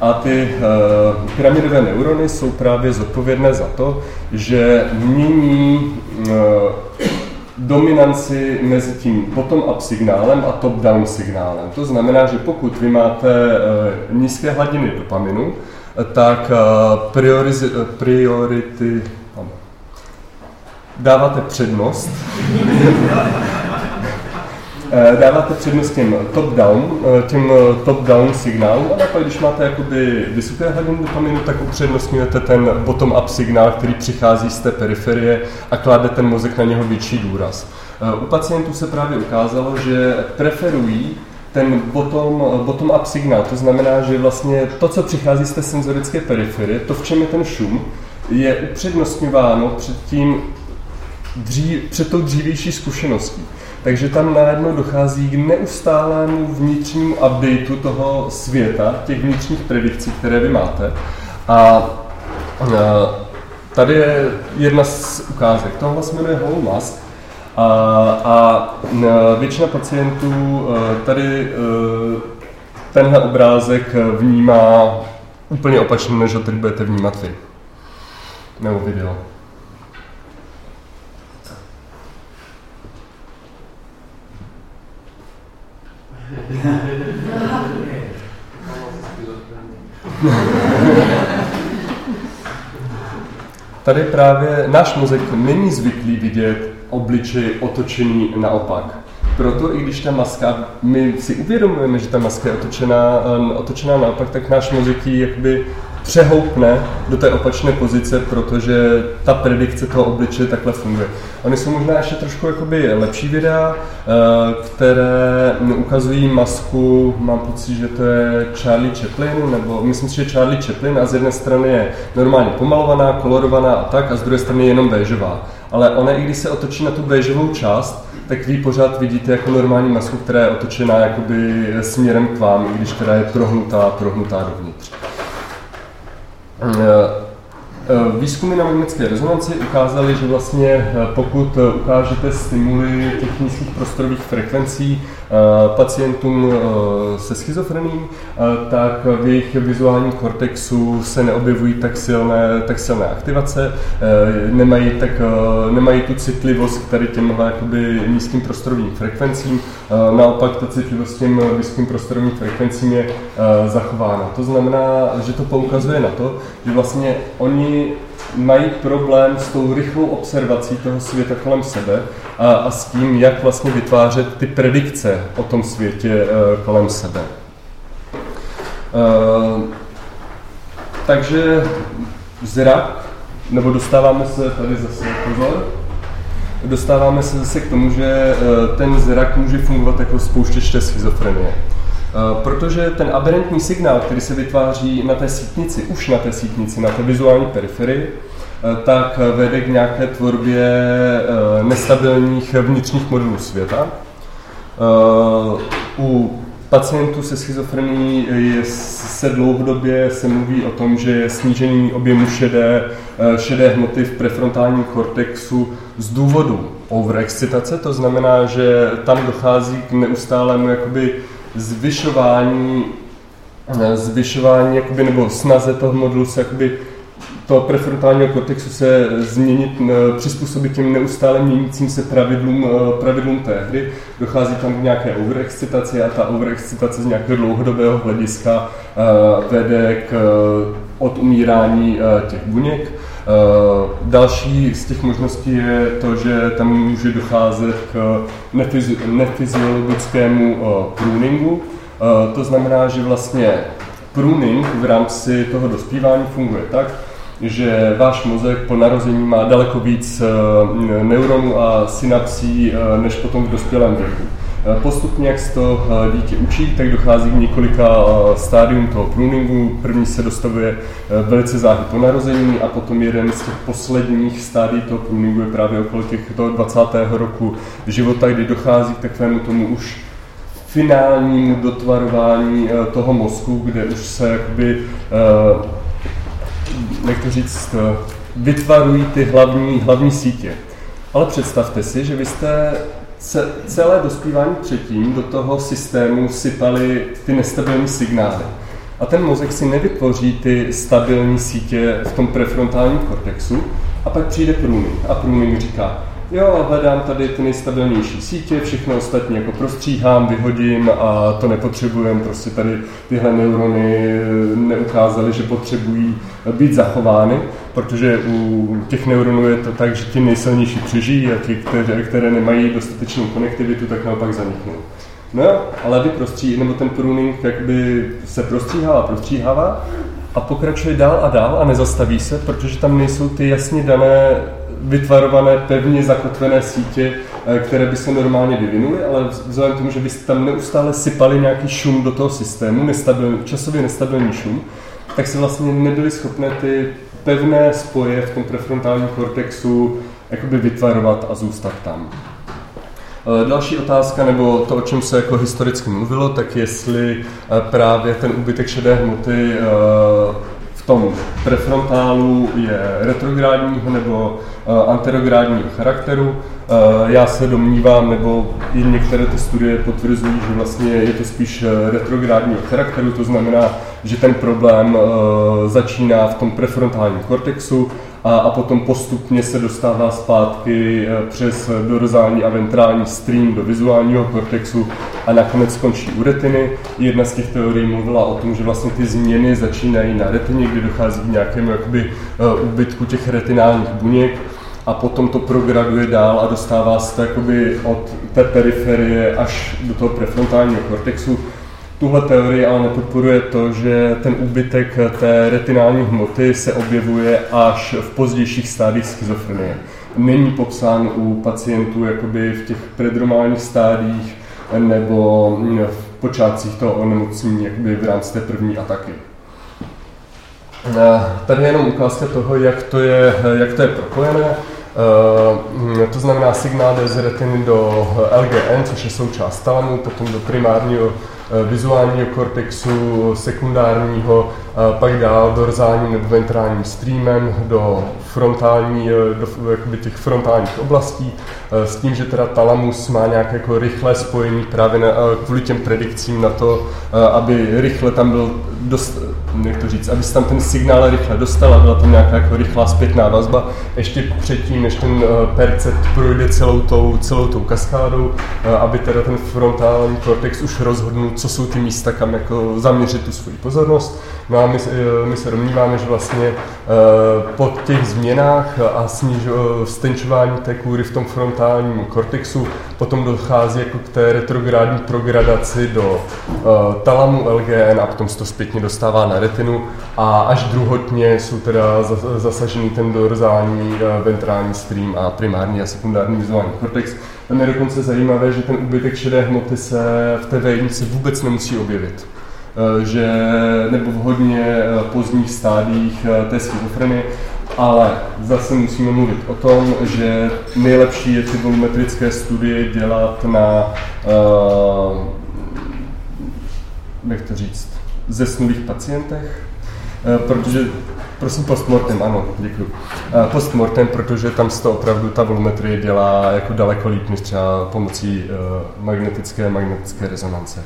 A ty uh, pyramidové neurony jsou právě zodpovědné za to, že mění uh, dominanci mezi tím bottom-up signálem a top-down signálem. To znamená, že pokud vy máte uh, nízké hladiny dopaminu, tak uh, priorizi, priority dáváte přednost Eh, dáváte přednost těm top-down, eh, těm eh, top-down signálům a naopak, když máte jakoby vysoké hladiny dopaminu, tak upřednostňujete ten bottom-up signál, který přichází z té periferie a kláde ten mozek na něho větší důraz. U pacientů se právě ukázalo, že preferují ten bottom, bottom signál, to znamená, že vlastně to, co přichází z té senzorické periferie, to, v čem je ten šum, je upřednostňováno před tím dřív, před tou dřívější zkušeností. Takže tam najednou dochází k neustálému vnitřnímu updateu toho světa, těch vnitřních predikcí, které vy máte. A tady je jedna z ukázek. Tohle se jmenuje Hall Mask. A, a většina pacientů tady tenhle obrázek vnímá úplně opačně, než ho teď budete vnímat vy. Nebo video. [LAUGHS] Tady právě náš mozek není zvyklý vidět obličej otočený naopak. Proto i když ta maska, my si uvědomujeme, že ta maska je otočená, otočená naopak, tak náš mozek ji jakoby přehoupne do té opačné pozice, protože ta predikce toho obličeje takhle funguje. Oni jsou možná ještě trošku jakoby lepší videa, eh, které ukazují masku, mám pocit, že to je Charlie Chaplin, nebo myslím si, že Charlie Chaplin a z jedné strany je normálně pomalovaná, kolorovaná a tak, a z druhé strany je jenom béžová. Ale ona, i když se otočí na tu béžovou část, tak vy pořád vidíte jako normální masku, která je otočená jakoby směrem k vám, i když teda je prohnutá, prohnutá dovnitř. Eh, eh, výzkumy na magnetické rezonanci ukázaly, že vlastně eh, pokud ukážete stimuly těch nízkých prostorových frekvencí pacientům se schizofrením, tak v jejich vizuálním kortexu se neobjevují tak silné, tak silné aktivace, nemají, tak, nemají tu citlivost k tady těmhle jakoby nízkým prostorovým frekvencím, naopak ta citlivost těm nízkým prostorovým frekvencím je zachována. To znamená, že to poukazuje na to, že vlastně oni mají problém s tou rychlou observací toho světa kolem sebe a, a s tím, jak vlastně vytvářet ty predikce o tom světě uh, kolem sebe. Uh, takže zrak, nebo dostáváme se tady zase, pozor, dostáváme se zase k tomu, že uh, ten zrak může fungovat jako spouštěč té schizofrenie. Eh, protože ten aberrantní signál, který se vytváří na té sítnici, už na té sítnici, na té vizuální periferii, eh, tak vede k nějaké tvorbě eh, nestabilních vnitřních modelů světa. U pacientů se schizofrenií je, se dlouhodobě se mluví o tom, že je snížení objemu šedé, šedé hmoty v prefrontálním kortexu z důvodu overexcitace, to znamená, že tam dochází k neustálému jakoby zvyšování, eh, zvyšování jakoby, nebo snaze toho modulu se jakoby, toho prefrontálního kortexu se změnit, eh, přizpůsobit těm neustále měnícím se pravidlům, eh, pravidlům té hry. Dochází tam k nějaké overexcitaci a ta overexcitace z nějakého dlouhodobého hlediska vede k odumírání těch buněk. Další z těch možností je to, že tam může docházet k nefyziologickému pruningu. To znamená, že vlastně pruning v rámci toho dospívání funguje tak, že váš mozek po narození má daleko víc neuronů a synapsí než potom v dospělém věku. Eh, postupně, jak se to eh, dítě učí, tak dochází k několika eh, stádium toho pruningu. První se dostavuje velice záhy po narození a potom jeden z těch posledních stádií toho pruningu je právě okolo těch toho 20. roku života, kdy dochází k takovému tomu už finálnímu dotvarování toho mozku, kde už se jakoby, jak to říct, vytvarují ty hlavní, hlavní sítě. Ale představte si, že vy jste celé dospívání předtím do toho systému sypaly ty nestabilní signály. A ten mozek si nevytvoří ty stabilní sítě v tom prefrontálním kortexu a pak přijde průming. A průming říká, jo, hledám tady ty nejstabilnější sítě, všechno ostatní jako prostříhám, vyhodím a to nepotřebujem, prostě tady tyhle neurony neukázaly, že potřebují být zachovány, protože u těch neuronů je to tak, že ti nejsilnější přežijí a ti, které, které nemají dostatečnou konektivitu, tak naopak zaniknou. No jo, ale vy prostří, nebo ten pruning jakby se prostříhává, prostříhává a pokračuje dál a dál a nezastaví se, protože tam nejsou ty jasně dané vytvarované, pevně zakotvené sítě, eh, které by se normálně vyvinuly, ale vzhledem k tomu, že byste tam neustále sypali nějaký šum do toho systému, nestabil, časově nestabilní šum, tak se vlastně nebyly schopné ty pevné spoje v tom prefrontálním kortexu jakoby vytvarovat a zůstat tam. Eh, další otázka, nebo to, o čem se jako historicky mluvilo, tak jestli eh, právě ten úbytek šedé hmoty tom prefrontálu je retrográdního nebo anterográdního charakteru. Já se domnívám, nebo i některé ty studie potvrzují, že vlastně je to spíš retrográdního charakteru, to znamená, že ten problém začíná v tom prefrontálním kortexu, a, a potom postupně se dostává zpátky eh, přes dorzální a ventrální stream do vizuálního kortexu a nakonec skončí u retiny. Jedna z těch teorií mluvila o tom, že vlastně ty změny začínají na retině, kdy dochází k nějakému jakoby, eh, úbytku těch retinálních buněk a potom to prograduje dál a dostává se to jakoby od té periferie až do toho prefrontálního kortexu, Tuhle teorii ale nepodporuje to, že ten úbytek té retinální hmoty se objevuje až v pozdějších stádích schizofrenie. Není popsán u pacientů jakoby v těch predromálních stádích nebo v počátcích toho onemocnění jakoby v rámci té první ataky. Tady je jenom ukázka toho, jak to je, jak to je propojené. To znamená signál z retiny do LGN, což je součást talamu, potom do primárního Eh, vizuálního kortexu, sekundárního, pak dál dorzálním nebo ventrálním streamem do frontální, eh, do jakoby těch frontálních oblastí, eh, s tím, že teda talamus má nějaké jako rychlé spojení právě na, kvůli těm predikcím na to, aby rychle tam byl dost, jak to říct, aby se tam ten signál rychle dostal a byla tam nějaká jako rychlá zpětná vazba, ještě předtím, než ten percet projde celou tou, celou tou kaskádou, aby teda ten frontální kortex už rozhodnul, co jsou ty místa, kam jako zaměřit tu svoji pozornost. No a my, eh, my se domníváme, že vlastně eh, po těch změnách a sniž, stenčování té kůry v tom frontálním kortexu potom dochází jako k té retrográdní progradaci do eh, talamu LGN a potom se to zpětně dostává na retinu a až druhotně jsou teda zasažený ten dorzální ventrální stream a primární a sekundární vizuální kortex. Tam je dokonce zajímavé, že ten úbytek šedé hmoty se v té vejnici vůbec nemusí objevit eh, že, nebo v hodně eh, pozdních stádích eh, té schizofrenie, ale zase musíme mluvit o tom, že nejlepší je ty volumetrické studie dělat na, jak to říct, zesnulých pacientech, protože Prosím postmortem, ano, děkuji. Postmortem, protože tam se to opravdu ta volumetrie dělá jako daleko líp než třeba pomocí magnetické magnetické rezonance.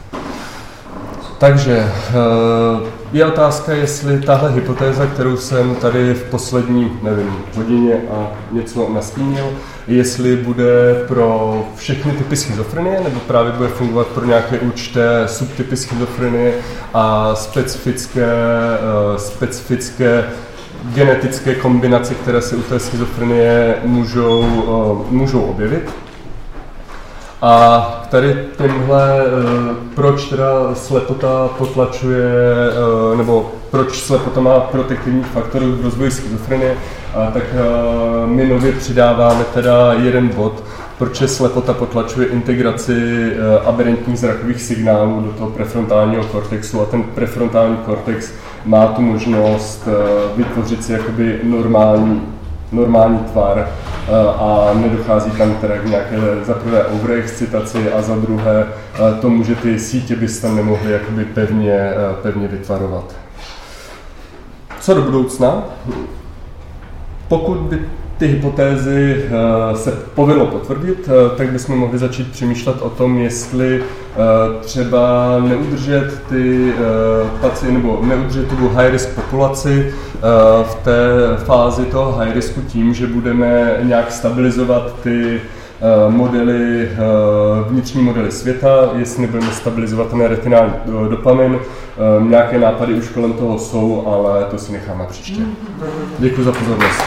Takže eh, je otázka, jestli tahle hypotéza, kterou jsem tady v poslední, nevím, hodině a něco nastínil, jestli bude pro všechny typy schizofrenie, nebo právě bude fungovat pro nějaké určité subtypy schizofrenie a specifické, uh, specifické genetické kombinace, které se u té schizofrenie můžou, uh, můžou objevit. A tady tenhle, eh, proč teda slepota potlačuje, eh, nebo proč slepota má protektivní faktor v rozvoji schizofrenie, tak eh, my nově přidáváme teda jeden bod, proč slepota potlačuje integraci aberrantních zrakových signálů do toho prefrontálního kortexu. A ten prefrontální kortex má tu možnost vytvořit si jakoby normální normální tvar eh, a nedochází tam teda k nějaké za prvé overexcitaci a za druhé eh, tomu, že ty sítě bys tam nemohly jakoby pevně, eh, pevně vytvarovat. Co do budoucna? Pokud by ty hypotézy eh, se povedlo potvrdit, eh, tak bychom mohli začít přemýšlet o tom, jestli eh, třeba neudržet ty pacienty nebo neudržet tu high risk populaci v té fázi toho high risku tím, že budeme nějak stabilizovat ty modely, vnitřní modely světa, jestli nebudeme stabilizovat ten retinální dopamin. Nějaké nápady už kolem toho jsou, ale to si necháme příště. Děkuji za pozornost.